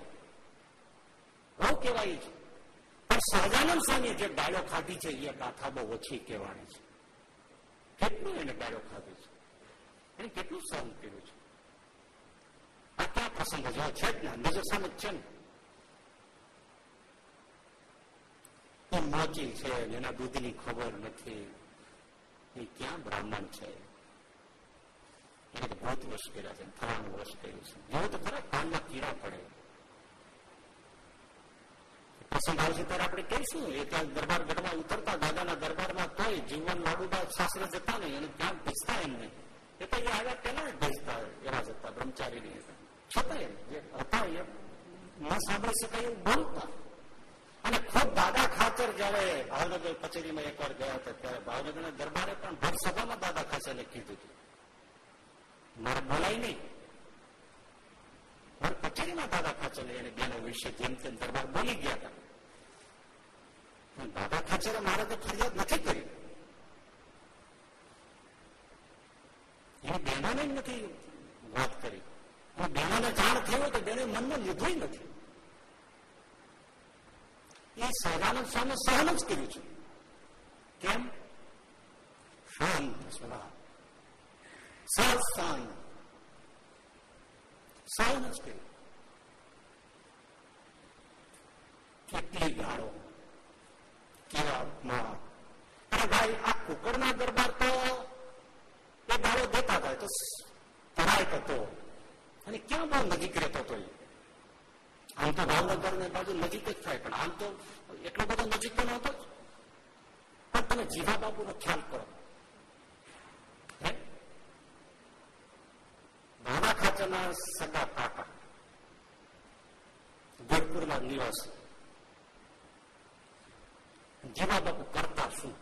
બહુ કહેવાય છે. પણ સહજાનંદ સ્વામી જે ગાળો ખાધી છે, એ ગાથા બહુ ઓછી કહેવાની છે. કેટલું એને ગાળો ખાધી છે? એને કેટલું સહન કર્યું છે? આ ક્યાં પ્રસંગ જો છે જ ને નજર સામે છે ને? એ મોચી છે એના દૂધની ખબર નથી. એ ક્યાં બ્રાહ્મણ છે? એને તો ભૂત વશ કર્યા છે ફલાણું વશ કર્યું છે જેવું તો ખરા કાનમાં કીડા પડે પ્રસંગ આવશે ત્યારે આપણે કહીશું એ ત્યાં દરબાર ગઢમાં ઉતરતા દાદાના દરબારમાં તોય જીવન લાડુબા સાસરે જતા નહીં એને ત્યાં ભેજતા એમને એ તો એ આવ્યા પેલા જ ભેજતા એવા જતા બ્રહ્મચારી ની છતાં જે હતા એ ન સાંભળી શકાય એવું બોલતા અને ખુદ દાદા ખાચર જયારે ભાવનગર કચેરીમાં એકવાર ગયા હતા ત્યારે ભાવનગરના દરબારે પણ ભર સભામાં દાદા ખાચરને કીધું હતું મારે બોલાય નહીં. મારે કચેરીમાં દાદા ખાચર એને બેનો વિશે જેમ તેમ દરબાર બોલી ગયા હતા. દાદા ખાચરે મારે તો ફરિયાદ નથી કરી. એની બહેનોને નથી વાત કરી. બહેનોને જાણ થયું તો બેને મનમાં લીધું નથી. એ સહજાનંદ સ્વામી સહન જ કર્યું છે. કેમ? શાંત સ્વભાવ. સહન જ કર્યું કેટલી ગાળો? કેવા અરે ભાઈ, આ કુકરના દરબાર તો એ ગાળો દેતા હતા તો તરાય કરતો અને ક્યાં બહુ નજીક રહેતો હતો આમ તો ભાવનગર ને બાજુ નજીક જ થાય, પણ આમ તો એટલો બધો નજીક તો નહોતો પણ તમે જીવા બાબુ નો ખ્યાલ કરો. ભાડા ખાચરના સગા કાકા ગોરપુરના નિવાસી. જીવા બાપુ કરતા શું?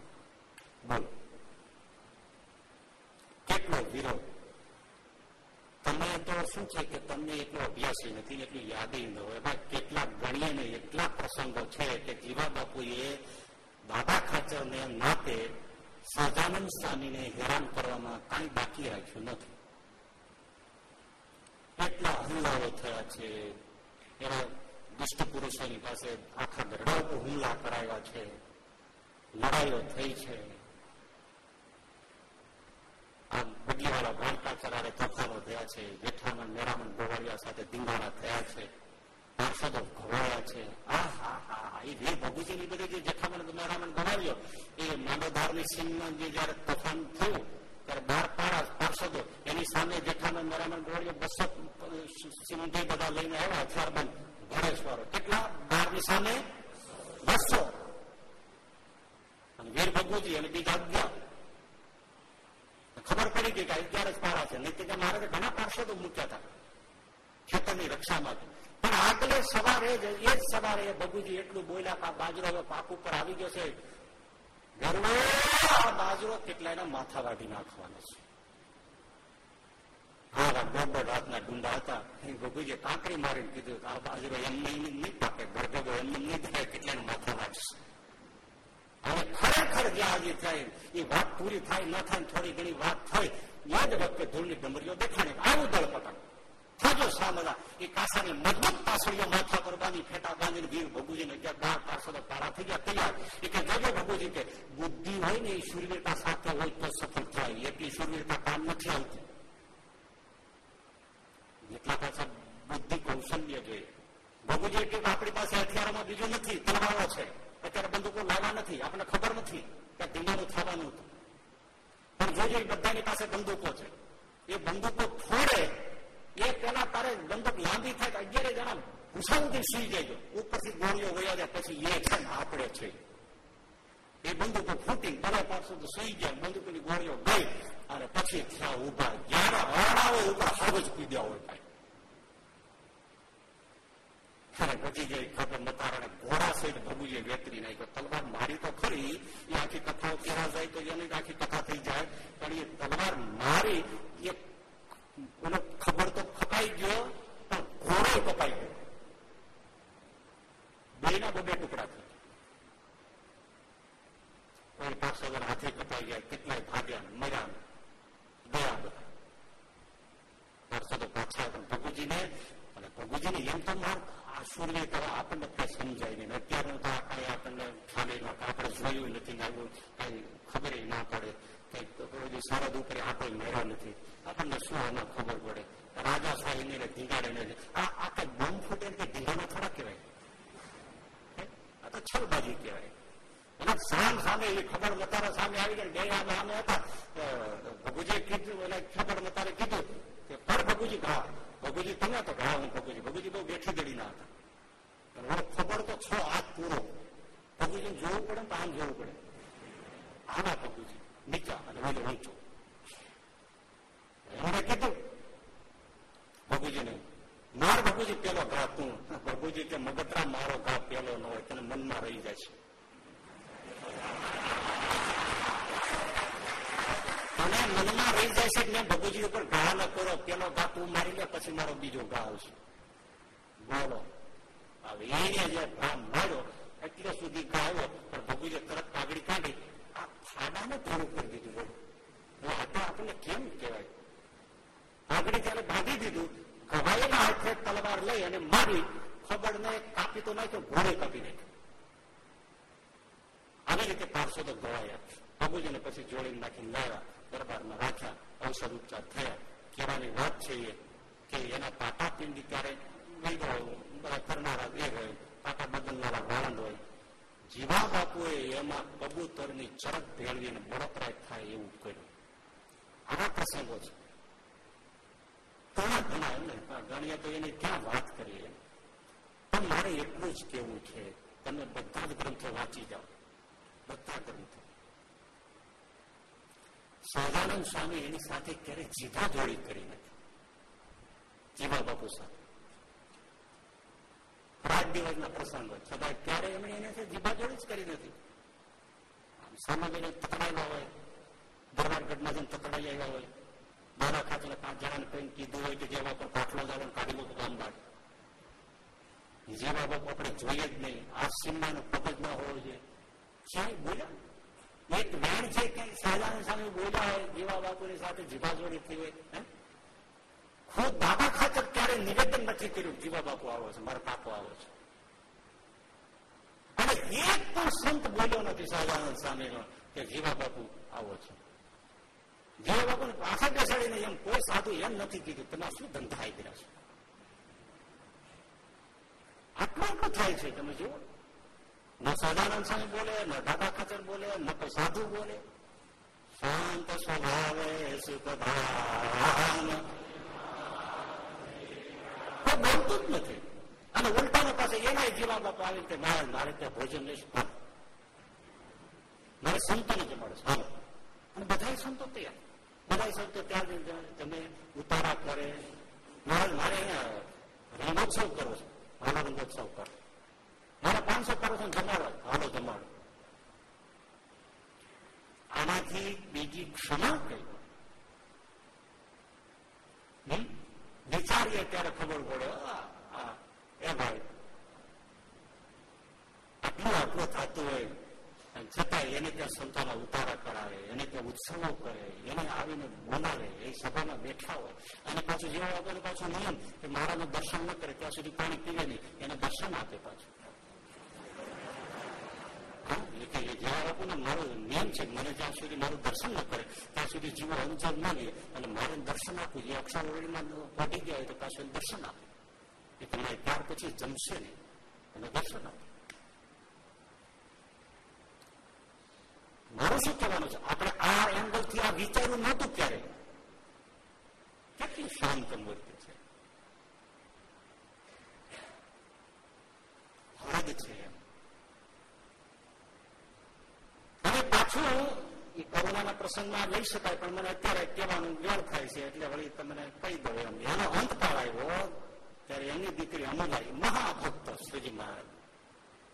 બોલો. કેટલો વિરોધ? તમે તો શું છે કે તમને એટલો અભ્યાસ નથી, એટલી યાદી ન હોય. એમાં કેટલાક ગણીએ ને એટલા પ્રસંગો છે કે જીવા બાપુએ બાબા ખાચર ને નાતે સહજાનંદ સ્વામીને હેરાન કરવામાં કાંઈ બાકી રાખ્યું નથી. કેટલા હુમલાઓ થયા છે. એના દુષ્ટ પુરુષોની પાસે આખા ગરડા ઉપર હુમલા કરાયા છે. લડાઈઓ થઈ છે. આમ બગીવાળા ભાણકા ચરારે તોફાનો થયા છે. જેઠામણ મેરામણ, ગોવાળિયા સાથે ધીંગાણા થયા છે. પાર્ષદો ઘવાયા છે. આ હા હા એ વીર ભગુજી બધી જે જેઠામણ મેરામણ ગવાવ્યો એ માંડોધારની સીમમાં જે જયારે તોફાન થયું ત્યારે બાર બીજા અગિયાર. ખબર પડી કે અગિયાર જ પારા છે. નહીં તો મારે ઘણા પાર્ષદો મૂક્યા હતા ખેતરની રક્ષા પણ આગલે સવારે જ સવારે ભગુજી એટલું બોલ્યા કે બાજરો હવે પાક ઉપર આવી ગયો છે. બાજરો કેટલા એના માથા વાઢી નાખવાનો છે. કાંકરી મારીને કીધું આ બાજરો એમને નહીં પાકે ગરગબો એમને નહીં થાય અને ખરેખર એ વાત પૂરી થાય, ન થાય થોડી ઘણી વાત થાય, યાદ વખતે ધૂળની ડમરીઓ દેખાણે આવું દળ પતંગ થાજો સામલા એ કાસાની મજબૂત પાસળીઓ માથા પર બાંધી ફેટા બાંધીને વીર ભગુજી ને ગયા બાર પાર્ષદો પારા થઈ ગયા તૈયાર એ કે જોજો ભગુજી કે બુદ્ધિ હોય ને એ શૂરવીરતા સાથે હોય તો સફળ થાય એટલી શૂરવીરતા કામ નથી આવતી એટલા પાછા બુદ્ધિ કૌશલ્ય જોઈએ ભગુજી કે આપણી પાસે હથિયારોમાં બીજું નથી તલવારો છે અત્યારે બંદૂકો લાવવા નથી આપણને ખબર નથી કે ધીમાનું થવાનું હતું પણ જોજો બધાની પાસે બંદૂકો છે એ બંદૂકો ફોડે એ પેલા તારે બંદૂક લાંબી થાય અગિયારે જણા ઘુસાવતી સુઈ જાય ઉપરથી ગોળીઓ વયા જાય, પછી એ છે ને આપણે છે. એ બંદૂકો ફૂટી પેલા પાસે તો સુઈ ગયા બંદૂકોની ગોળીઓ ગઈ, અને પછી થયા ઊભા જયારે હરણાઓ ઉપર હાવ જ કૂદ્યા હોય અને પછી જે ખબર નતારાને ઘોડા સહિત ભગુજીએ વેતરી નાખ્યો. તલવાર મારી તો ખરી, એ આખી કથાઓ કેવા જાય તો એની આખી કથા થઈ જાય, પણ એ તલવાર મારી, એ ઓલો ખબર તો ખપાઈ ગયો, પણ ઘોડો કપાઈ ગયો. બે ના બબે ટુકડા થઈ કોઈ પાછો વગર હાથે કપાઈ ગયા, કેટલાય ભાગ્યા, મર્યા ગયા બધા. પાર્ષદો પાછા ભગુજીને, અને ભગુજીને એમ તો માર, આ સૂર્ય કરવા આપણને કઈ સમજાય નહીં. અત્યારનું તો કઈ આપણને ખ્યાલ ન આપણે જોયું નથી આવ્યું કઈ ખબર ના પડે. કઈ સારા દુપરે આપણે મેળા નથી. આપણને શું આમાં ખબર પડે. રાજા સાહેબ ને ધીંગાડે આ આ કઈ બોમ્બ ફૂટે કે ધીંગાણા થોડા કહેવાય. આ તો છલબાજી કહેવાય. અને સામ સામે એ ખબર મતારા સામે આવી ગઈ બે સામે હતા. ભગુજી કીધું એટલે ખબર મતારે કીધું કે પર ભગુજી ઘા. ભગુજી તમે તો ઘા હું ભગુજી. ભગુજી બહુ બેઠી દડી ના હતા. ખબર તો છો હાથ પૂરો. ભગુજી જોવું પડે તો આમ જોવું પડે. આના ભગુજી નીચા અને ઓલો ઊંચો. એમણે કીધું, ભગુજીને, માર ભગુજી પેલો ઘા તું. ભગુજી કે મગતરા મારો ઘા પેલો ન હોય, તને મનમાં રહી જાય છે. અને મનમાં રહી જાય છે મેં ભગુજી ઉપર ઘા ન કરો. પેલો ઘા તું મારી લે, પછી મારો બીજો ઘા આવશે. બોલો. હવે એને જે ઘા માર્યો એટલે સુધી ઘા આવ્યો, પણ ભગુજી તરત પાઘડી કાઢી, આ ખાડાને પૂરું કરી દીધું બોલો. તો આપણને કેમ કહેવાય? પાઘડી ત્યારે બાંધી દીધું ઘવાયેલા હાથે તલવાર લઈ અને મારી ખબર ને કાપી તો નાખ્યો ઘોડે કાપી નાખ્યો આવી રીતે પારસો પાર્ષદો ગવાયા. ને પછી જોડીને નાખી લાવ્યા. દરબારમાં રાખ્યા. ઔષધ ઉપચાર થયા. કહેવાની વાત છે એ કે એના પાટા પિંડી ત્યારે બધા કરનારા એ હોય. પાટા બદલનારા વાળંદ હોય. જીવા બાપુએ એમાં કબૂતરની ચરક ભેળવીને બળતરાય થાય એવું કર્યું. આવા પ્રસંગો છે. ઘણા ઘણા એમને ગણીએ તો એની ક્યાં વાત કરીએ પણ મારે એટલું જ કેવું છે તમે બધા જ ગ્રંથો વાંચી જાઓ બધા ગ્રંથો સહજાનંદ સ્વામી એની સાથે ક્યારે જીભા જોડી કરી નથી જીવા બાપુ સાથે રાત દિવસના પ્રસંગો છતાં ક્યારે એમણે એને જીભા જોડી જ કરી નથી સામાન્ય તકડાયેલા હોય દરબારગઢમાં જઈને તકડાઈ આવ્યા હોય મારા ખાતર પાંચ જણાને કઈ કીધું હોય કે જેવા પર પાટલો જાવ કાઢી મૂકું કામ બાદ જે બાપુ આપણે જોઈએ જ નહીં. આ સીમાનો પગ જ ના હોવો જોઈએ. ક્યાંય બોલ્યા. એક વેણ છે કે શાહજાહાન સામે બોલ્યા હોય જેવા બાપુની સાથે જીભાજોડી થઈ હોય ખુદ બાબા ખાતર ક્યારે નિવેદન નથી કર્યું? જીવા બાપુ આવો છે, મારા પાપો આવો છે. અને એક પણ સંત બોલ્યો નથી શાહજાહાન સામેનો કે જીવા બાપુ આવો છે. જીવા લોકોને પાછળ બેસાડીને એમ કોઈ સાધુ એમ નથી કીધું. તમે શું ધંધા આવી રહ્યા છો? આટલું થાય છે, તમે જુઓ. ન સદાનંદ સ્વામી બોલે, ન દાદા ખચર બોલે, ન કોઈ સાધુ બોલે. શાંત સ્વભાવે સુખધામ બોલતું જ નથી. અને ઉલટાનો પાસે એના જીવા બાપા આવી રીતે મારે મારે ત્યાં ભોજન લઈશ. મારે સંતોને જમાડે. હાલો. અને બધા સંતો તૈયાર. બધા સંતો ત્યાં તમે ઉતારા કરે. મારે મારે અહીંયા રંગોત્સવ કરો છો. હાલો રંગોત્સવ કરો. મારે પાંચસો કરો છો જમાડો. હાલો જમાડો. આનાથી બીજી ક્ષમા કઈ? વિચારીએ ત્યારે ખબર પડે એ ભાઈ, આટલું આટલું થતું હોય છતાં એને ત્યાં સંતોના ઉતારા કરાવે, એને ત્યાં ઉત્સવો કરે, એને આવીને બોલાવે એ સભામાં બેઠા હોય. અને પાછું જેવો વગર પાછું નિયમ કે મારાનું દર્શન ન કરે, ત્યાં સુધી પાણી પીવે નહીં, એને દર્શન આપે પાછું. જેવા બાપુને મારો છે, મને જ્યાં સુધી મારું દર્શન ન કરે, ત્યાં સુધી જીવો અંજર અને મારે દર્શન આપવું જે અક્ષર ઓળીમાં પડી ગયા હોય તો પાછું દર્શન આપે. એ તમારે ત્યાર પછી જમશે નહીં અને દર્શન આપે. મારું શું કહેવાનું છે. આપણે આ એંગલથી આ વિચારવું નહોતું ક્યારે. કેટલી શાંત મૂર્તિ છે. હદ છે અને પાછું એ કોરોનાના પ્રસંગમાં લઈ શકાય, પણ મને અત્યારે કહેવાનું વેળ થાય છે, એટલે વળી તમને કહી દઉં એમ. એનો અંત કાળ આવ્યો, ત્યારે એમની દીકરી અમુલાઈ મહાભક્ત શ્રીજી મહારાજ.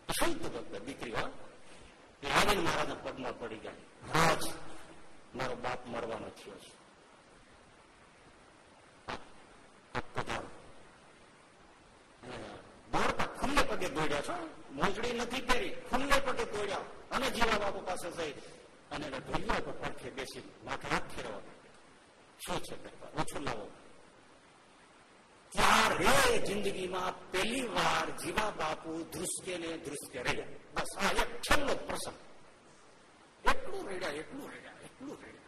અશુદ્ધ ભક્ત દીકરી હોય આવીને મારાના પગમાં પડી ગયા. મહારાજ મારો બાપ મરવાનો થયો છે. ખુલ્લે પગે દોડ્યા છો. મોજડી નથી પહેરી. ખુલ્લે પગે દોડ્યા. અને જીવા બાપુ પાસે જઈ અને ઢોલિયા પર પડખે બેસી માથે હાથ શું છે ઓછું લાવો. ત્યારે જિંદગીમાં પહેલી વાર જીવા બાપુ ધ્રુસકે ને ધ્રુસકે રહ્યા. બસ આ એક છેલ્લો પ્રસંગ. એટલું રેડ્યા એટલું રેડ્યા એટલું રેડ્યા.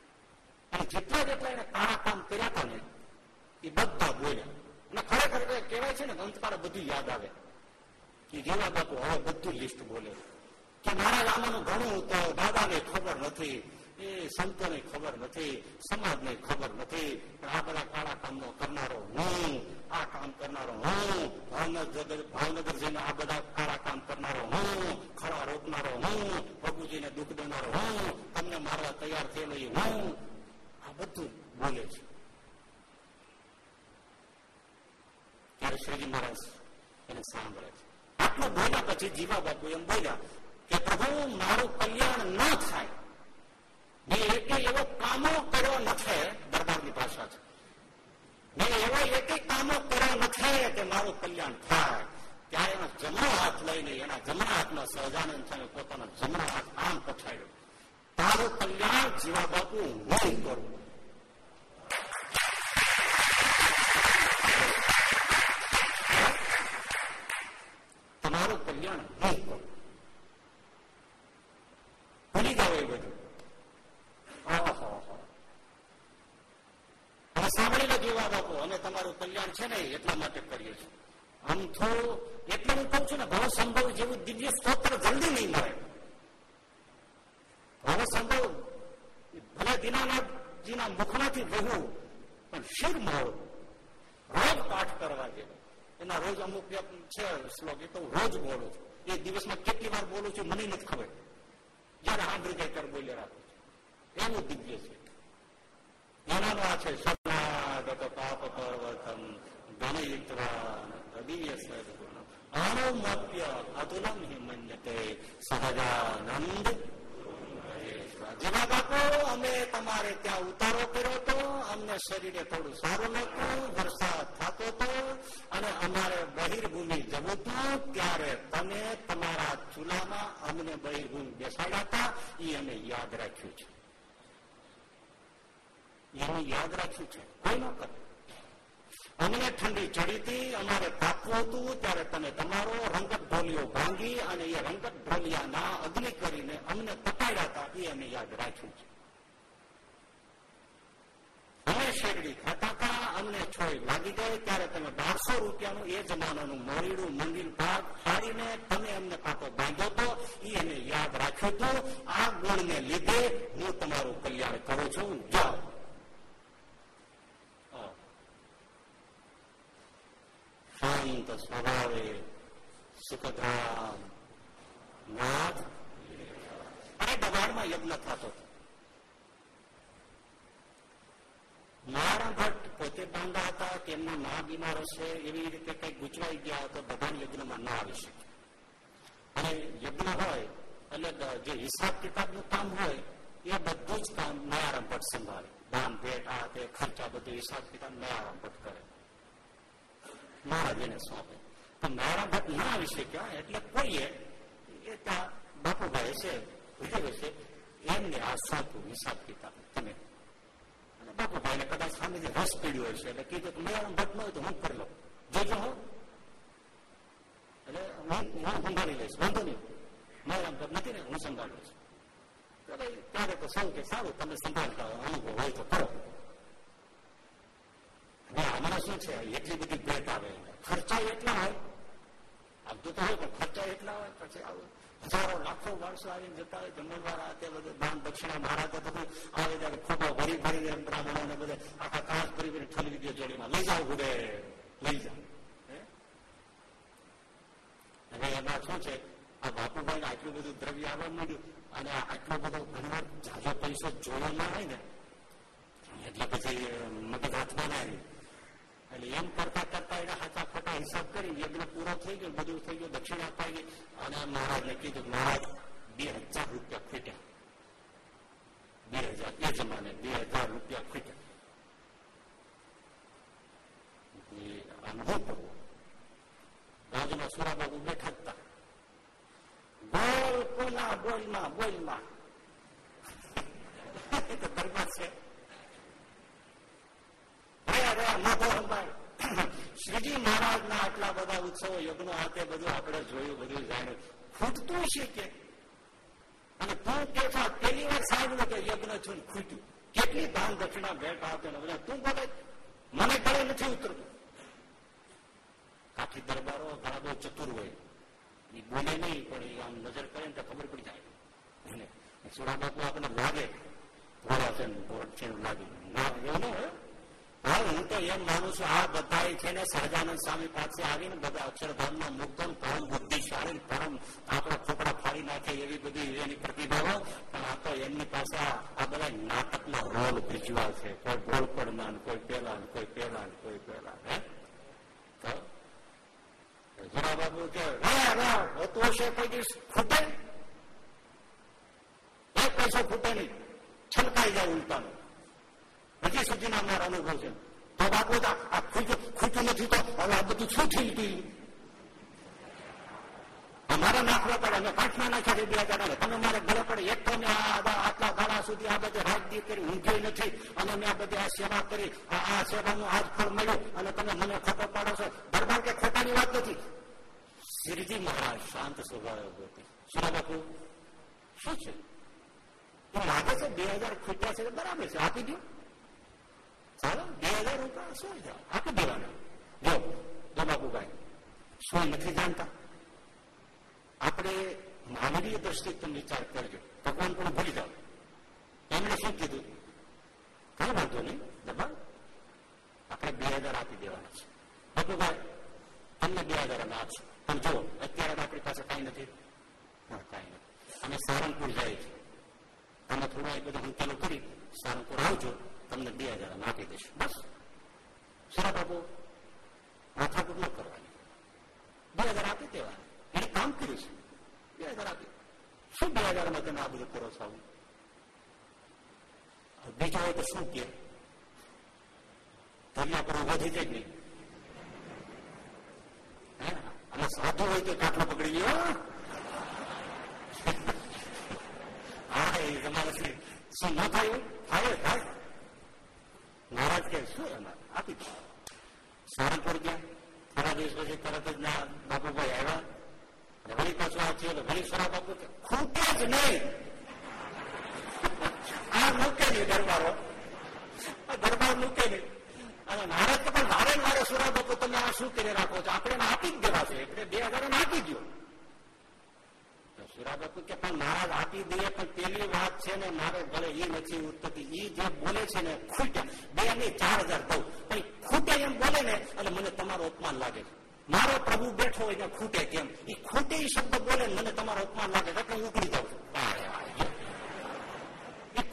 અને જેટલા જેટલા એને કાળા કામ કર્યા હતા ને, એ બધા બોલ્યા. અને ખરેખર કહેવાય છે ને અંતકાળે બધું યાદ આવે. કે જીવા બાપુ હવે બધું લિસ્ટ બોલે. કે મારા લામાનું ઘણું તો દાદાને ખબર નથી. એ સંતોને ખબર નથી સમાજને ખબર નથી આ બધા કાળા કામનો કરનારો હું આ કામ કરનારો હું ભાવનગર ભાવનગર જઈને આ બધા કાળા કામ કરનારો હું ખડા રોકનારો હું પ્રભુજીને દુઃખ દેનારો હું તમને મારવા તૈયાર થયેલો હું આ બધું બોલે છે ત્યારે શ્રીજી મહારાજ એને સાંભળે છે આટલું બોલ્યા પછી જીવા બાપુ એમ બોલ્યા કે પ્રભુ મારું કલ્યાણ ન થાય મેં એકે એવો કામો કર્યો નથી, દરબારની ભાષા છે. મેં એવો એકે કામો કર્યો નથી કે મારું કલ્યાણ થાય. ત્યારે એનો જમણો હાથ લઈને એના જમણા હાથના સહજાનંદ સ્વામી પોતાનો જમણો હાથ આમ પછાડ્યો. તારું કલ્યાણ જીવા બાપુ હું કરું. તમારું કલ્યાણ હું કરું ભૂલી જાવ એ બધું હવે સાંભળી લો જેવા બાપુ અમે તમારું એટલા માટે કરીએ છીએ. આમ તો એટલે હું કહું છું ને, ભવ સંભવ જેવું દિવ્ય સ્તોત્ર જલ્દી નહીં મળે. ભવ સંભવ ભલે દીનાનાથજીના મુખમાંથી વહવું પણ શિર મળો રોજ પાઠ કરવા જેવો. એના રોજ અમુક છે શ્લોક, એ તો રોજ બોલું છું. એ દિવસમાં કેટલી વાર બોલું છું મને નથી ખબર. જયારે સાંભળી જાય ત્યારે બોલી રાખું છું. એવું દિવ્ય છે. એનાનો આ છે, સનાગત પાપ પર્વતમ તમારે ત્યાં ઉતારો કર્યો હતો અમને શરીરે થોડું સારું નતું વરસાદ થતો હતો અને અમારે બહિર્ભૂમિ જવું હતું ત્યારે તમે તમારા ચૂલામાં અમને બહિર્ભૂમિ બેસાડ્યા હતા એ અમે યાદ રાખ્યું છે એનું યાદ રાખ્યું છે કોઈ ન કરે અમને ઠંડી ચડી હતી, અમારે તાપવું હતું, ત્યારે તમે તમારો રંગત ઢોલિયો ભાંગી અને એ રંગત ઢોલિયાના અગ્નિ કરીને અમને તપાડ્યા હતા, એ અમે યાદ રાખ્યું છે. અમે શેરડી ખાતા હતા, અમને છોય લાગી ગઈ, ત્યારે તમે બારસો રૂપિયાનું એ જમાનાનું મોરીડું મંદિર ભાગ ફાડીને તમે અમને કાંટો બાંધ્યો હતો, એ અમે યાદ રાખ્યું હતું. આ ગુણને લીધે હું તમારું કલ્યાણ કરું છું. જાઓ શાંત સ્વભાવે સુખદ્રામ નાથ અને દબાણમાં યજ્ઞ થતો મારા ભટ્ટ પોતે બાંધા હતા કે એમના મા બીમાર હશે એવી રીતે કઈ ગુચવાઈ ગયા તો ભગવાન યજ્ઞમાં ના આવી શકે અને યજ્ઞ હોય એટલે જે હિસાબ કિતાબનું કામ હોય એ બધું જ કામ નયારામ ભટ્ટ સંભાળે દાન ભેટ આ તે ખર્ચા બધું હિસાબ કિતાબ નયારામ ભટ્ટ કરે મહારાજ સોંપે. તો મારા ભટ્ટ ના આવી શક્યા એટલે કોઈએ બાપુભાઈ છે, વિજય છે, એમને આ સોંપ્યું હિસાબ કિતાબ તમે અને બાપુભાઈને કદાચ સ્વામીજી રસ પીડ્યો હશે એટલે કીધું કે મેં ભટ્ટ ન હોય તો હું કરી લઉં. જોજો હો. એટલે હું સંભાળી લઈશ, વાંધો નહીં. મારા ભટ્ટ નથી ને, હું સંભાળું છું. ત્યારે તો સૌ કે સારું, તમે સંભાળતા અનુભવ હોય તો કરો. આમાં શું છે? એટલી બધી ભેટ આવે ખર્ચા એટલા હોય. આવતું તો હોય, પણ ખર્ચા એટલા હોય, પછી આવું હજારો, લાખો માણસો આવીને જતા હોય જમણવાર આ તે બધું દાન દક્ષિણા, મહારાજ બધું આવે ત્યારે ખોટો ભરી ભરી બ્રાહ્મણો ને બધે આખા કાચ ભરી ભરી ઠલવી દીધો જોડીમાં. લઈ જાઓ ગુડે લઈ જાઓ. હવે એમાં શું છે? આ બાપુભાઈ આટલું બધું દ્રવ્ય આવવા માંડ્યું અને આટલો બધો ઘણીવાર જાજો પૈસો જોયો ના હોય ને, એટલે પછી મગજ હાથમાં ના આવી. એટલે એમ કરતા કરતા એના હાથા ખોટા હિસાબ કરી યજ્ઞ પૂરો થઈ ગયો, બધું થઈ ગયું, દક્ષિણ અપાઈ ગઈ. અને મહારાજને કીધું, મહારાજ, બે હજાર રૂપિયા ખૂટ્યા. બે હજાર, એ જમાને બે હજાર રૂપિયા ખૂટ્યા. અનુભવ કરવો. બાજુમાં સુરાબાબુ હતા. કોના બોલમાં બોલમાં. *laughs* દરબાર છે. રહ્યા રહ્યા મહારાજના આટલા બધા ઉત્સવો, યજ્ઞો હાથે બધું આપણે જોયું, બધું જાણ્યું. ખૂટતું છે કે? અને તું કે પેલી વાર સાંભળ્યું કે યજ્ઞ છું ખૂટ્યું. કેટલી દાન દક્ષિણા ભેટ આપે બધા. તું બોલે, મને ગળે નથી ઉતરતું. કાઠી દરબારો ઘણા બહુ ચતુર હોય. એ બોલે નહીં, પણ એ આમ નજર કરે ને તો ખબર પડી જાય. સુરા આપણને લાગે, ભોળા છે લાગે. ના, એવું ન હોય. હા હું તો એમ માનું છું, આ બધા છે ને સહજાનંદ સ્વામી પાસે આવીને બધા અક્ષરધામ ના મુક્તમ પરમ બુદ્ધિશાળી, પરમ આપણા ખોપડા ફાડી નાખે એવી બધી એની પ્રતિભાવો પણ આ તો એમની પાસે આ બધા નાટક નો રોલ ભજવા છે. કોઈ બોલપડમાં કોઈ પેલા કોઈ પેલા કોઈ પેલા હે? જરા બાબુ કે હોતું હશે કોઈ દિવસ ખૂટે? એક ખૂટે નહીં. છલકાઈ જાય ઉલટાનું. હજી સુધીના મારા અનુભવ છે. તો બાપુ આ ખૂટ્યું નથી તો હવે આ બધું શું થઈ ગયું અમારે નાખવા પડે, અમે કાંઠમાં નાખ્યા છે બે હજાર તમે મારે ભલે પડે, એક તો આટલા ગાળા સુધી આ બધે રાજદી કરી ઊંઘી નથી. અને મેં આ બધી આ સેવા કરી, આ સેવાનું આજ ફળ મળ્યું. અને તમે મને ખોટો પાડો છો. દરબાર કે ખોટાની વાત નથી. શ્રીજી મહારાજ, શાંત સ્વભાવ હતી શું બાપુ? શું છે? લાગે છે બે હજાર ખૂટ્યા છે, બરાબર છે. આપી દો. ચાલો બે હજાર રૂપિયા શું આપી દેવાના જો જો શું નથી જાણતા આપણે માનવીય દ્રષ્ટિ તમે વિચાર કરજો ભગવાન પણ ભૂલી જાઓ એમણે શું કીધું કઈ વાંધો નહીં દબાણ આપણે બે હજાર આપી દેવાના છે બાબુભાઈ તમને બે હજાર અમે આપશું પણ જો અત્યારે આપણી પાસે કઈ નથી કઈ નથી અમે સારંગપુર જાય છે તમે થોડું એ બધું હંકેલો કરી સારંગપુર આવજો તમને બે હજાર આપી દઈશું. બસ. સરા બાબુ માથાકૂટ ન કરવાની. બે હજાર આપી દેવા એને કામ કર્યું છે. બે હજાર આપી. શું બે હજારમાં તમે આ બધું કરો છો? બીજા હોય તો શું કે? ધર્યા પર વધી જાય નહીં અને સાધુ હોય તો કાટલો પકડી ગયો *laughs* હા, એ તમારે શું ન થાય? થાય થાય મહારાજ કે શું એમાં આપી દો. સારંગપુર ગયા થોડા દિવસ પછી તરત જ ના બાપુભાઈ આવ્યા. વળી પાછું આ થયું વળી સરા બાપુ ખૂટે જ નહીં. આ મૂકે નહીં દરબારો. દરબાર મૂકે નહીં. અને મહારાજ તો પણ મારે મારે સુરાબ બાપુ તમે આ શું કરી રાખો છો? આપણે આપી જ દેવા છે. એટલે બે હજાર આપી દો સુરાબાપુ કે પણ મહારાજ આપી દઈએ પણ પેલી વાત છે ને, મારે ભલે એ નથી ઉત્પત્તિ એ જે બોલે છે ને, ખૂટે. બે ની ચાર હજાર દઉં. પણ ખૂટે એમ બોલે ને, એટલે મને તમારો અપમાન લાગે. મારો પ્રભુ બેઠો હોય ને, ખૂટે કેમ? એ ખૂટે શબ્દ બોલે મને તમારો અપમાન લાગે. એટલે હું ઉકળી જાઉં.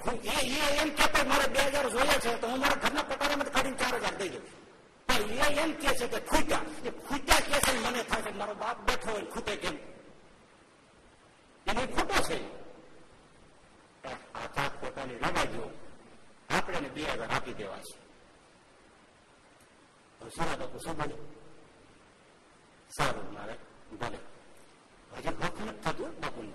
છું એમ કે મારે બે હજાર જોઈએ છે, તો હું મારા ઘરના પટારામાં કાઢીને ચાર હજાર દઈ દઉં. પણ એ એમ કે છે કે ખૂટ્યા. એ ખૂટ્યા કે છે મને થાય છે મારો બાપ બેઠો હોય ખૂટે કેમ? એને ખોટો છે. આખા ખોટાની રમાજો આપણે બે હજાર આપી દેવા છે. સુરા બાપુ શું બોલે સારું, મારે ભલે. હજી હક નથી થતું બાપુને.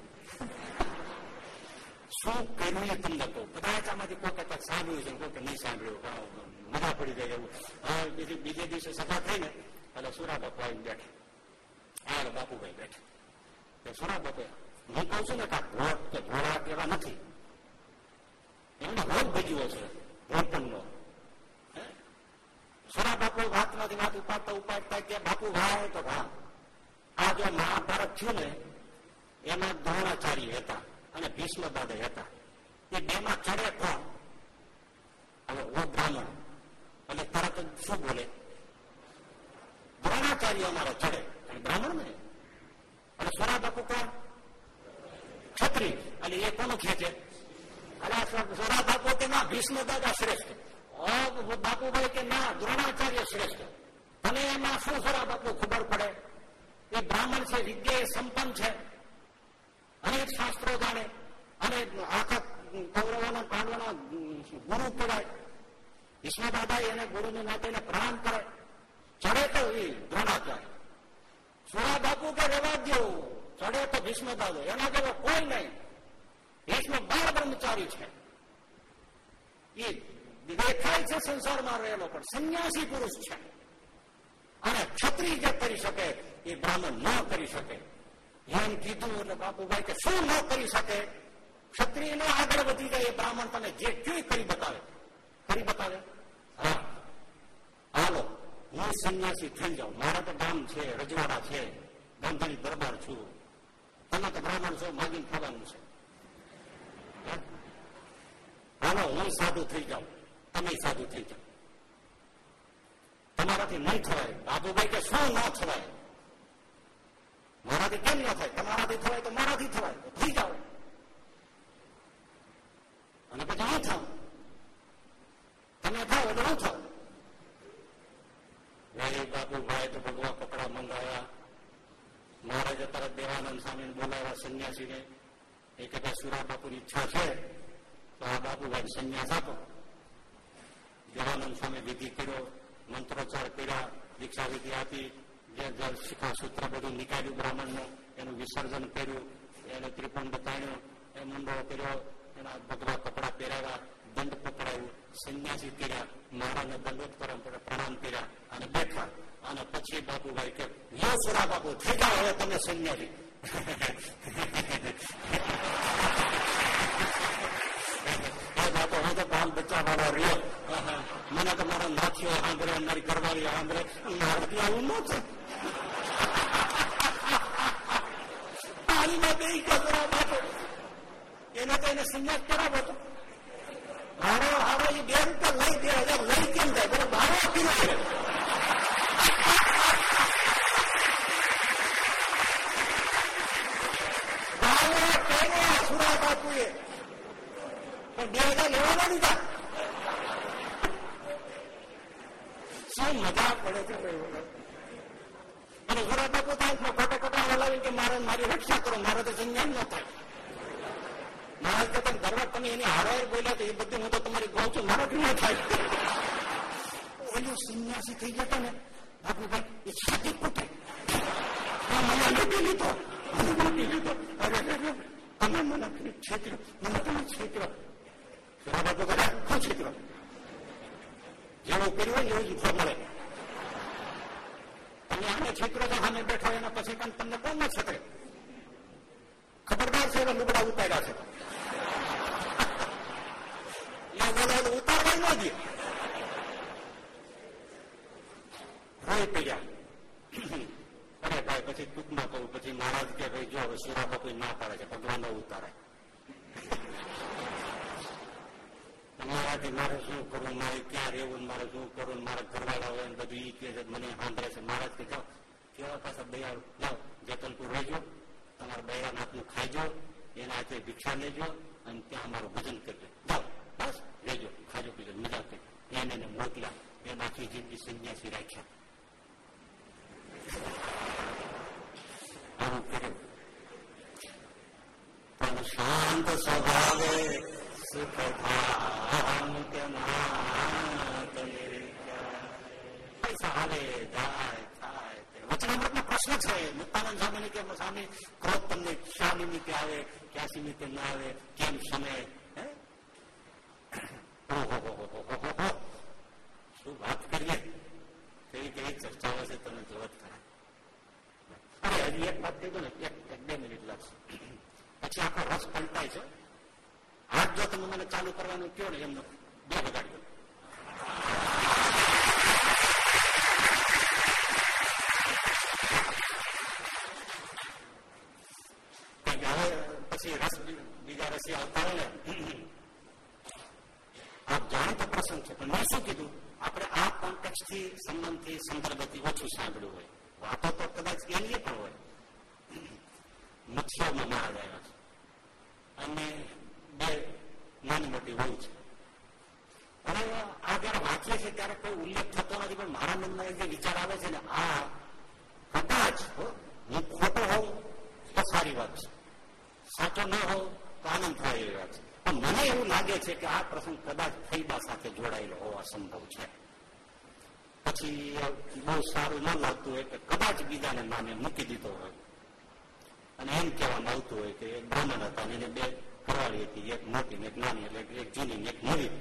શું કર્યું તમને કહું કદાચ આમાંથી કોઈ કદાચ સાંભળ્યું છે, કોઈ નહીં સાંભળ્યું. મજા પડી જાય એવું. હવે બીજે બીજે દિવસે સભા થઈ ને એટલે સુરા બાપુ આવીને બેઠા. હા બાપુભાઈ બેઠા. સુરા બાપુ હું કહું છું. ને કે ભોટ કે ભોળા કેવા નથી એમને ભોગ ભજવો છે ભોટનનો સુરા બાપુ વાતમાંથી વાત ઉપાડતા ઉપાડતા કે બાપુ ભાઈ તો ભા આ જો મહાભારત થયું ને, એમાં દ્રોણાચાર્ય હતા અને ભીષ્મ દાદા હતા. એ બે માં ચડે કોણ? હવે હું બ્રાહ્મણ, અને તરત શું બોલે? દ્રોણાચાર્ય અમારો ચડે. બ્રાહ્મણ ને? અને સુરા બાપુ કોણ? છત્રી અને એ કોનું ખેંચે સોરા બાપુ કે ના, ભીષ્મ દાદા શ્રેષ્ઠ. બાપુભાઈ કે ના, દ્રોણાચાર્ય શ્રેષ્ઠ. અને એમાં શું સોરા બાપુ, ખબર પડે. એ બ્રાહ્મણ છે વિદ્યા સંપન્ન છે. અનેક શાસ્ત્રો જાણે. અને આખા કૌરવોના, પાંડવોના ગુરુ કહેવાય. ભીષ્મ દાદા એને ગુરુને નાતે પ્રણામ કરે. ચડે તો એ દ્રોણાચાર્ય. સોરા બાપુ કે રેવા દેવું ચડે તો ભીષ્મ દાદો એના જેવો કોઈ નહીં. ભીષ્મ બાળ બ્રહ્મચારી છે. એ દેખાય છે સંસારમાં રહેલો, પણ સંન્યાસી પુરુષ છે. અને છત્રી જે કરી શકે, એ બ્રાહ્મણ ન કરી શકે. એમ કીધું એટલે બાપુભાઈ કે શું ન કરી શકે? ક્ષત્રિય નો આગળ વધી જાય એ બ્રાહ્મણ તને જે ક્યું કરી બતાવે. કરી બતાવે? હા. હાલો, હું સંન્યાસી થઈ જાઉં. મારા તો ગામ છે, રજવાડા છે. ગાંધીની દરબાર છું. તમે તો બ્રાહ્મણ છો માગીને ખાવાનું છે. હાલો, હું સાધુ થઈ જાઉં. તમે સાધુ થઈ જાઓ. તમારાથી નહીં થવાય. બાબુભાઈ કે શું ન થવાય? મારાથી કેમ ન થાય? તમારાથી થવાય તો મારાથી થવાય. થઈ જાઓ. અને પછી હું થાવ તમે થાવ એટલે હું થાવ બાબુભાઈ તો ભગવા કપડા મંગાવ્યા મહારાજે તરત દેવાનંદ સ્વામી બોલાવ્યા સંન્યાસીને એ કે સુરા બાપુની ઈચ્છા છે, તો આ બાપુભાઈ સંન્યાસ આપો. દેવાનંદ સ્વામી વિધિ કર્યો, મંત્રોચ્ચાર કર્યા, દીક્ષા વિધિ આપી, જે શિખા સૂત્ર બધું નીકાળ્યું બ્રાહ્મણનું, એનું વિસર્જન કર્યું, એને ત્રિપુંડ બતાવ્યું એ મુંડો કર્યો, એના ભગવા કપડા પહેરાવ્યા, દંડ પકડાયું, સંન્યાસી કર્યા, મહારાજને દંડોત કરવા પ્રણામ કર્યા અને બેઠા. અને પછી બાપુભાઈ કે યો બાપુ, થઈ જાઓ, હવે તમે સંન્યાસી. તો બાલ મારા મારી એને તો એને સંન્યાસ હતો ભાડો હારો એ બે લઈ બે હજાર કેમ જાય? બરાબર સુરા બાપુએ પણ બે હજાર લેવાના દીધા શું મજા પડે છે અને સુરા બાપુ થાય ખોટા ખોટા હલાવી કે મારે મારી રક્ષા કરો, મારે તો સંજ્ઞાન ન થાય. મહારાજ કે તમે દરવાજ તમે એની હારાએ બોલ્યા તો એ બધું હું તો તમારી ગૌ છું, મારો ન થાય. ઓલું સંન્યાસી થઈ જતો ને, બાપુભાઈ, એ સાચી ખોટી. મને લીધો. લીધો. અરે. તમે મને છેતરો મને તમે છેતરો શું છેતરો જેવું કર્યું હોય એવું જ મળે તમે આને છેતરો તો સામે બેઠો એના પછી પણ તમને કોણ ન છેતરે ખબરદાર છે એવા લુગડા ઉતાર્યા છે ઉતારવા ન દે રોઈ પડ્યા અરે ભાઈ પછી ટૂંકમાં કહું પછી મહારાજ કે ભાઈ જો કોઈ ના પાડે છે ન ઉતારે મારાથી મારે શું કરવું મારે ક્યાં રહેવું મારે શું કરવું મારે ઘરવાળા હોય બધું ઈ કે છે મને સાંભળે છે મહારાજ કે જાઓ કેવા પાછા દયાળ જાઓ જતનપુર રહેજો તમારા બૈરા નાથનું ખાઈજો એના હાથે ભિક્ષા લેજો અને ત્યાં અમારું ભજન કરજો જાઓ બસ લેજો ખાજો પીજો મજા કરી એને એને મોકલ્યા એ આખી જિંદગી સંન્યાસી રાખ્યા આવું કર્યું પણ શાંત સ્વભાવે સુખ ધામ કે પૈસા હાલે જાય થાય વચનામૃતનો પ્રશ્ન છે મુક્તાનંદ સ્વામી કે સ્વામી ક્રોધ તમને શા નિમિત્તે આવે ક્યાં નિમિત્તે ના આવે કેમ સમય શું વાત કરીએ કઈ કઈ ચર્ચાઓ છે તમે જોત ખરા અરે હજી એક વાત કહી દો ને એક એક બે મિનિટ લાગશે પછી આખો રસ પલટાય છે. હાથ જો તમે મને ચાલુ કરવાનું કયો ને એમનો? બે વગાડ્યો. પછી રસ બીજા રસી જાણીતો પ્રસંગ છે, પણ મેં શું કીધું? આપણે આ કોન્ટેક્સથી સંબંધથી સંદર્ભથી ઓછું સાંભળ્યું હોય. વાતો તો કદાચ એની પણ હોય. મહારાજ આવ્યા છે અને બે નાની મોટી હોય છે. અને આ જયારે વાંચીએ છીએ ત્યારે કોઈ ઉલ્લેખ થતો નથી, પણ મારા મનમાં જે વિચાર આવે છે ને, આ કદાચ, હું ખોટો હોઉં તો સારી વાત છે. સાચો ન હોઉં તો આનંદ થાય એવી વાત છે. પણ મને એવું લાગે છે કે આ પ્રસંગ કદાચ ફૈદા સાથે જોડાયેલો હોવા સંભવ છે. પછી બહુ સારું ન લાગતું હોય કે કદાચ બીજાને નામે મૂકી દીધો હોય. અને એમ કહેવામાં આવતું હોય કે એક બ્રાહ્મણ હતા એને બે કરવાળી હતી, એક મોટી ને એક નાની, એટલે એક જૂની એક નવી.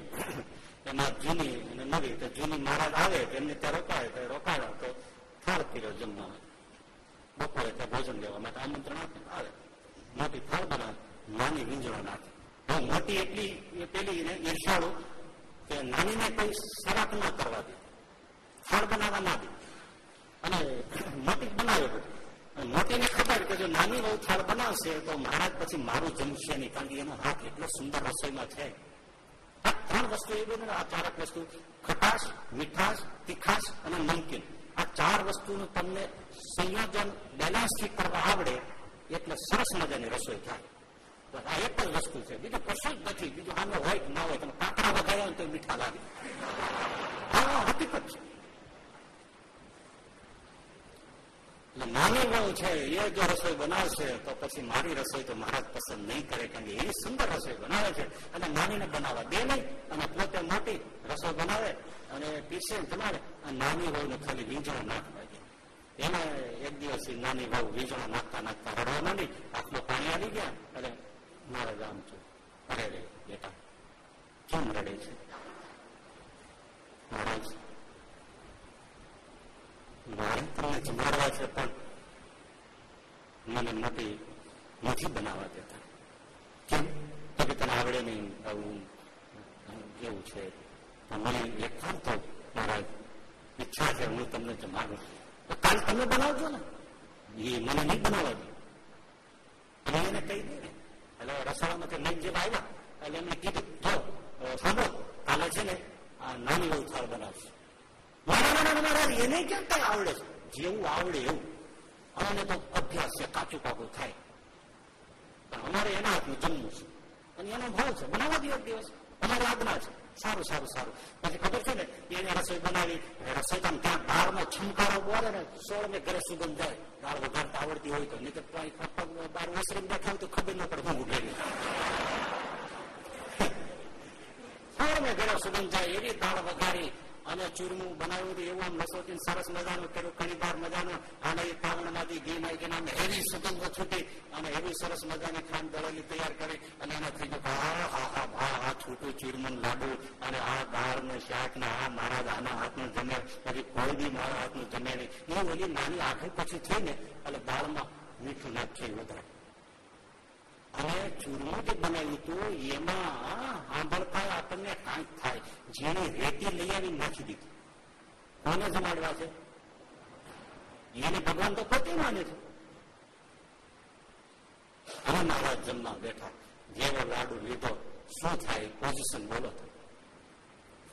એમાં જૂની અને નવી, તો જૂની મહારાજ આવે એમને ત્યાં રોકાય, તો રોકાયા તો થાળ પીરો જમવા બપોરે ત્યાં ભોજન લેવા માટે આમંત્રણ આપે, આવે. મોટી થાળ બનાવે, નાની વીંજણો નાખે. બહુ મોટી એટલી પેલી ને ઈર્ષાળુ કે નાનીને કોઈ સરાક ન કરવા દે. થાળ બનાવવા ના દે. અને મોટી બનાવે બધું. મોટીને ખબર કે જો નાની બહુ થાળ બનાવશે તો મહારાજ પછી મારું જમશે નહીં, કારણ કે એનો હાથ એટલો સુંદર રસોઈમાં છે. આ ત્રણ વસ્તુ એવી આ ચારક વસ્તુ. ખટાશ, મીઠાશ, તીખાશ અને નમકીન. આ ચાર વસ્તુનું તમને સંયોજન બેલેન્સથી કરવા આવડે, એટલે સરસ મજાની રસોઈ થાય. આ એક જ વસ્તુ છે. બીજું કશું જ નથી. બીજું આનો હોય ના હોય, તમે કાંકરા વગાડ્યા તો મીઠા લાગે. આ હકીકત છે. નાની વહુ છે, એ જો રસોઈ બનાવશે, તો પછી મારી રસોઈ તો મહારાજ પસંદ નહીં કરે, કારણ કે એવી સુંદર રસોઈ બનાવે છે. અને નાનીને બનાવવા દે નહીં, અને પોતે મોટી રસોઈ બનાવે, અને પીસે તમારે અને નાની વહુને ખાલી વીંજણો નાખવા દે. એને એક દિવસ નાની વહુ વીજળો નાખતા નાખતા રડવા માંડી, આટલો પાણી આવી ગયા અને મારા ગામ છું. અરે રે બેટા, કેમ રડે છે? મહારાજ પણ મને મોટી નથી બનાવવા દેતા કે તને આવડે નહીં આવું કેવું છે મને મહારાજ ઈચ્છા છે હું તમને જમાડું કાલ તમે બનાવજો ને એ મને નહીં બનાવવા દે એને કહી દે એટલે રસોડામાંથી લઈને જેવા આવ્યા એટલે એમને કીધું જો કાલે છે ને આ નાની એવું થાળ બનાવશે મહારાજ એને કેમ કઈ આવડે છે જેવું આવડે એવું અમને તો અભ્યાસ છે કાચું પાકું થાય પણ અમારે એના હાથમાં જમવું છે અને એનો ભાવ છે બનાવવા દિવસ દિવસ અમારે આજ્ઞા છે સારું સારું સારું પછી ખબર છે? ને એને રસોઈ બનાવી રસોઈ ત્યાં દાળમાં છમકારો બોલે ને સોળ ને ઘરે સુગંધ જાય દાળ વઘારતા આવડતી હોય તો નહીં તો બાર ઓસરી બેઠા તો ખબર ન પડે હું ઉઠેલી સોળ ને ઘરે સુગંધ જાય એવી દાળ વઘારી અને ચૂરમું બનાવ્યું હતું એવું આમ લસોટી સરસ મજાનું કર્યું. ઘણી વાર મજાનું. અને એ પાવણમાંથી ઘી નાખીને આમ એવી સુગંધ છૂટી. અને એવી સરસ મજાની ખાંડ દળેલી તૈયાર કરી અને એને થઈ ગયું હા હા હા આ છૂટું ચૂરમું લાડુ અને આ દાળ ને શાક ને આ મારા આના હાથનું જમે પછી કોઈ બી મારા હાથનું જમે નહીં એ ઓલી નાની આખી પછી થઈ ને એટલે દાળમાં મીઠું નાખીએ વધારે. અને ચૂરમું જે બનાવ્યું હતું એમાં સાંભળતા આપણને કાંઈક થાય. જેને રેતી લઈ આવી નાખી દીધી. કોને જમાડવા છે? એને ભગવાન તો પોતે માને છે. હવે મહારાજ જમવા બેઠા, જેવો લાડુ લીધો, શું થાય? પોઝિશન બોલો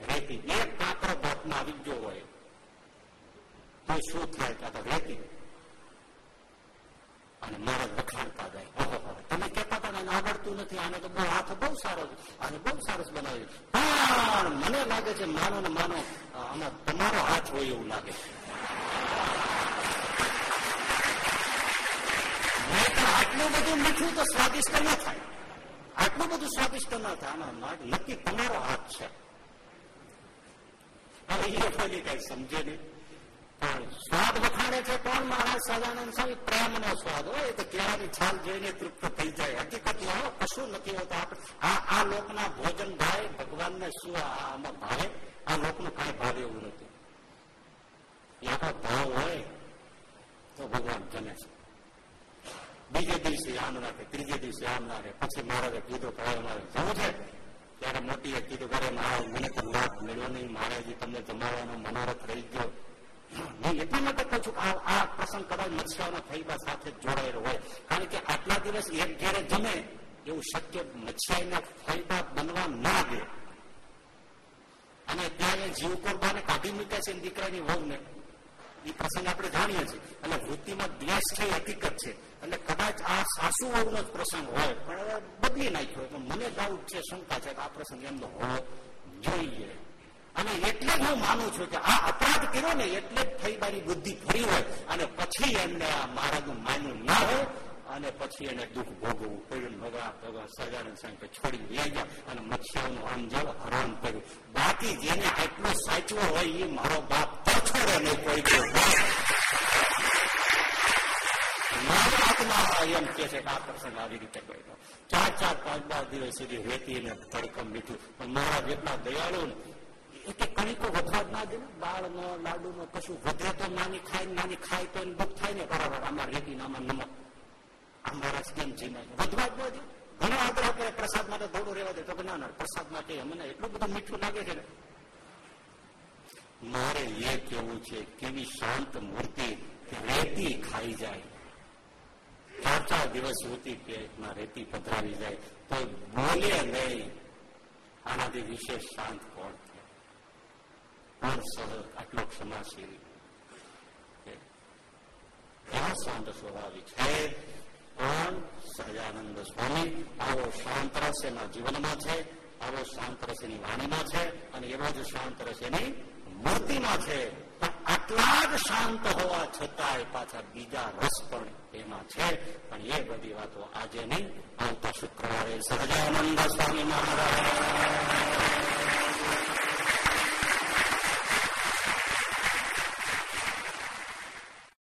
રેતી, એક કાંકરો ભાતમાં આવી ગયો હોય. તો શું થાય? ત્યાં રેતી. અને મહારાજ વખાણતા જાય તમે કહેતા હતા એને આવડતું નથી આને તો બહુ હાથ બહુ સારો અને બહુ સરસ બનાવ્યું પણ મને લાગે છે માનો ને માનો આમાં તમારો હાથ હોય એવું લાગે આટલું બધું મીઠું તો સ્વાદિષ્ટ ના થાય આટલું બધું સ્વાદિષ્ટ ના થાય આમાં નક્કી તમારો હાથ છે હવે એ કઈ સમજે નહીં. સ્વાદ વખાણે છે કોણ? મહારાજ સદાનંદ સ્વામી પ્રેમ નો સ્વાદ હોય તો કેળાની છાલ જોઈને તૃપ્ત થઈ જાય. હકીકતમાં કશું નથી હોતું. આ આ લોકના ભોજન ભાવે, ભગવાનને શું આમાં ભાવે? આ લોકનું કઈ ભાવે એવું નથી. એનો ભાવ હોય તો ભગવાન જમે છે. બીજે દિવસે આમ રાખે, ત્રીજે દિવસે આમ રાખે. પછી મહારાજે કીધું કે મારે જવું છે. ત્યારે મોટીએ કીધું કરે મહારાજ, મને તો લાભ મળ્યો નહીં. મહારાજજી, તમને જમાડવાનો મનોરથ રહી ગયો. હું એટલા માટે કહું છું કે આ પ્રસંગ કદાચ મત્સ્યાઓના ફૈબા સાથે જોડાયેલો હોય. કારણ કે આટલા દિવસ એક ઘેરે જમે એવું શક્ય મત્સ્યાઈના ફૈબા બનવા ના દે. અને ત્યાં જીવ કોરબાને કાઢી મૂક્યા છે દીકરાની વહુને? એ પ્રસંગ આપણે જાણીએ છીએ. એટલે વૃત્તિમાં દ્વેષ હકીકત છે. એટલે કદાચ આ સાસુ જ પ્રસંગ હોય, પણ બદલી નાખ્યો. એટલે મને ડાઉટ છે, શંકા છે કે આ પ્રસંગ એમનો હોવો જોઈએ. અને એટલે જ હું માનું છું કે આ અપરાધ કર્યો ને એટલે જ ફૈબાની બુદ્ધિ ફરી હોય અને પછી એમને આ મારાનું માન્યું ના હોય અને પછી એને દુઃખ ભોગવવું પડ્યું. ભગવાન ભગવાન સજાનંદ સાહેબ છોડી લઈ ગયા અને મચ્છીઓનું આમ જેવો હરામ કર્યું. બાકી જેને આટલું સાચવો હોય એ મારો બાપ તછોડે નહીં કોઈ મારા એમ કે છે કે આ પ્રસંગ આવી રીતે કર્યો. ચાર ચાર પાંચ બાર દિવસ સુધી રેતી ને તડકમ મીઠું. પણ મારા જેટલા દયાળુ ને કે કણીકો વધવા જ ના દે નો લાડુ નો કશું વધે તો નાની ખાય નાની ખાય તો દુઃખ થાય ને? બરાબર આમાં રેતી આમાં નમક અમારા કેમ જીને વધવા જ ન દે. ઘણો આગ્રહ કરે પ્રસાદ માટે થોડું રહેવા દે. તો ના ના, પ્રસાદ માટે મને એટલું બધું મીઠું લાગે છે ને. મારે એ કેવું છે, કેવી શાંત મૂર્તિ રેતી ખાઈ જાય. ચાર ચાર દિવસ સુધી પેટમાં રેતી પધરાવી જાય. તો બોલે નહીં. આનાથી વિશેષ શાંત કોણ? આટલો ક્ષમાશીલ સ્વભાવી છે પણ સહજાનંદ સ્વામી આવો શાંત રસ એના જીવનમાં છે. આવો શાંત રસ એની વાણીમાં છે અને એવો જ શાંત રસ એની મૂર્તિમાં છે આટલા જ શાંત હોવા છતાંય પાછા બીજા રસ પણ એમાં છે પણ એ બધી વાતો આજે નહીં આવતા શુક્રવારે સહજાનંદ સ્વામી મહારાજ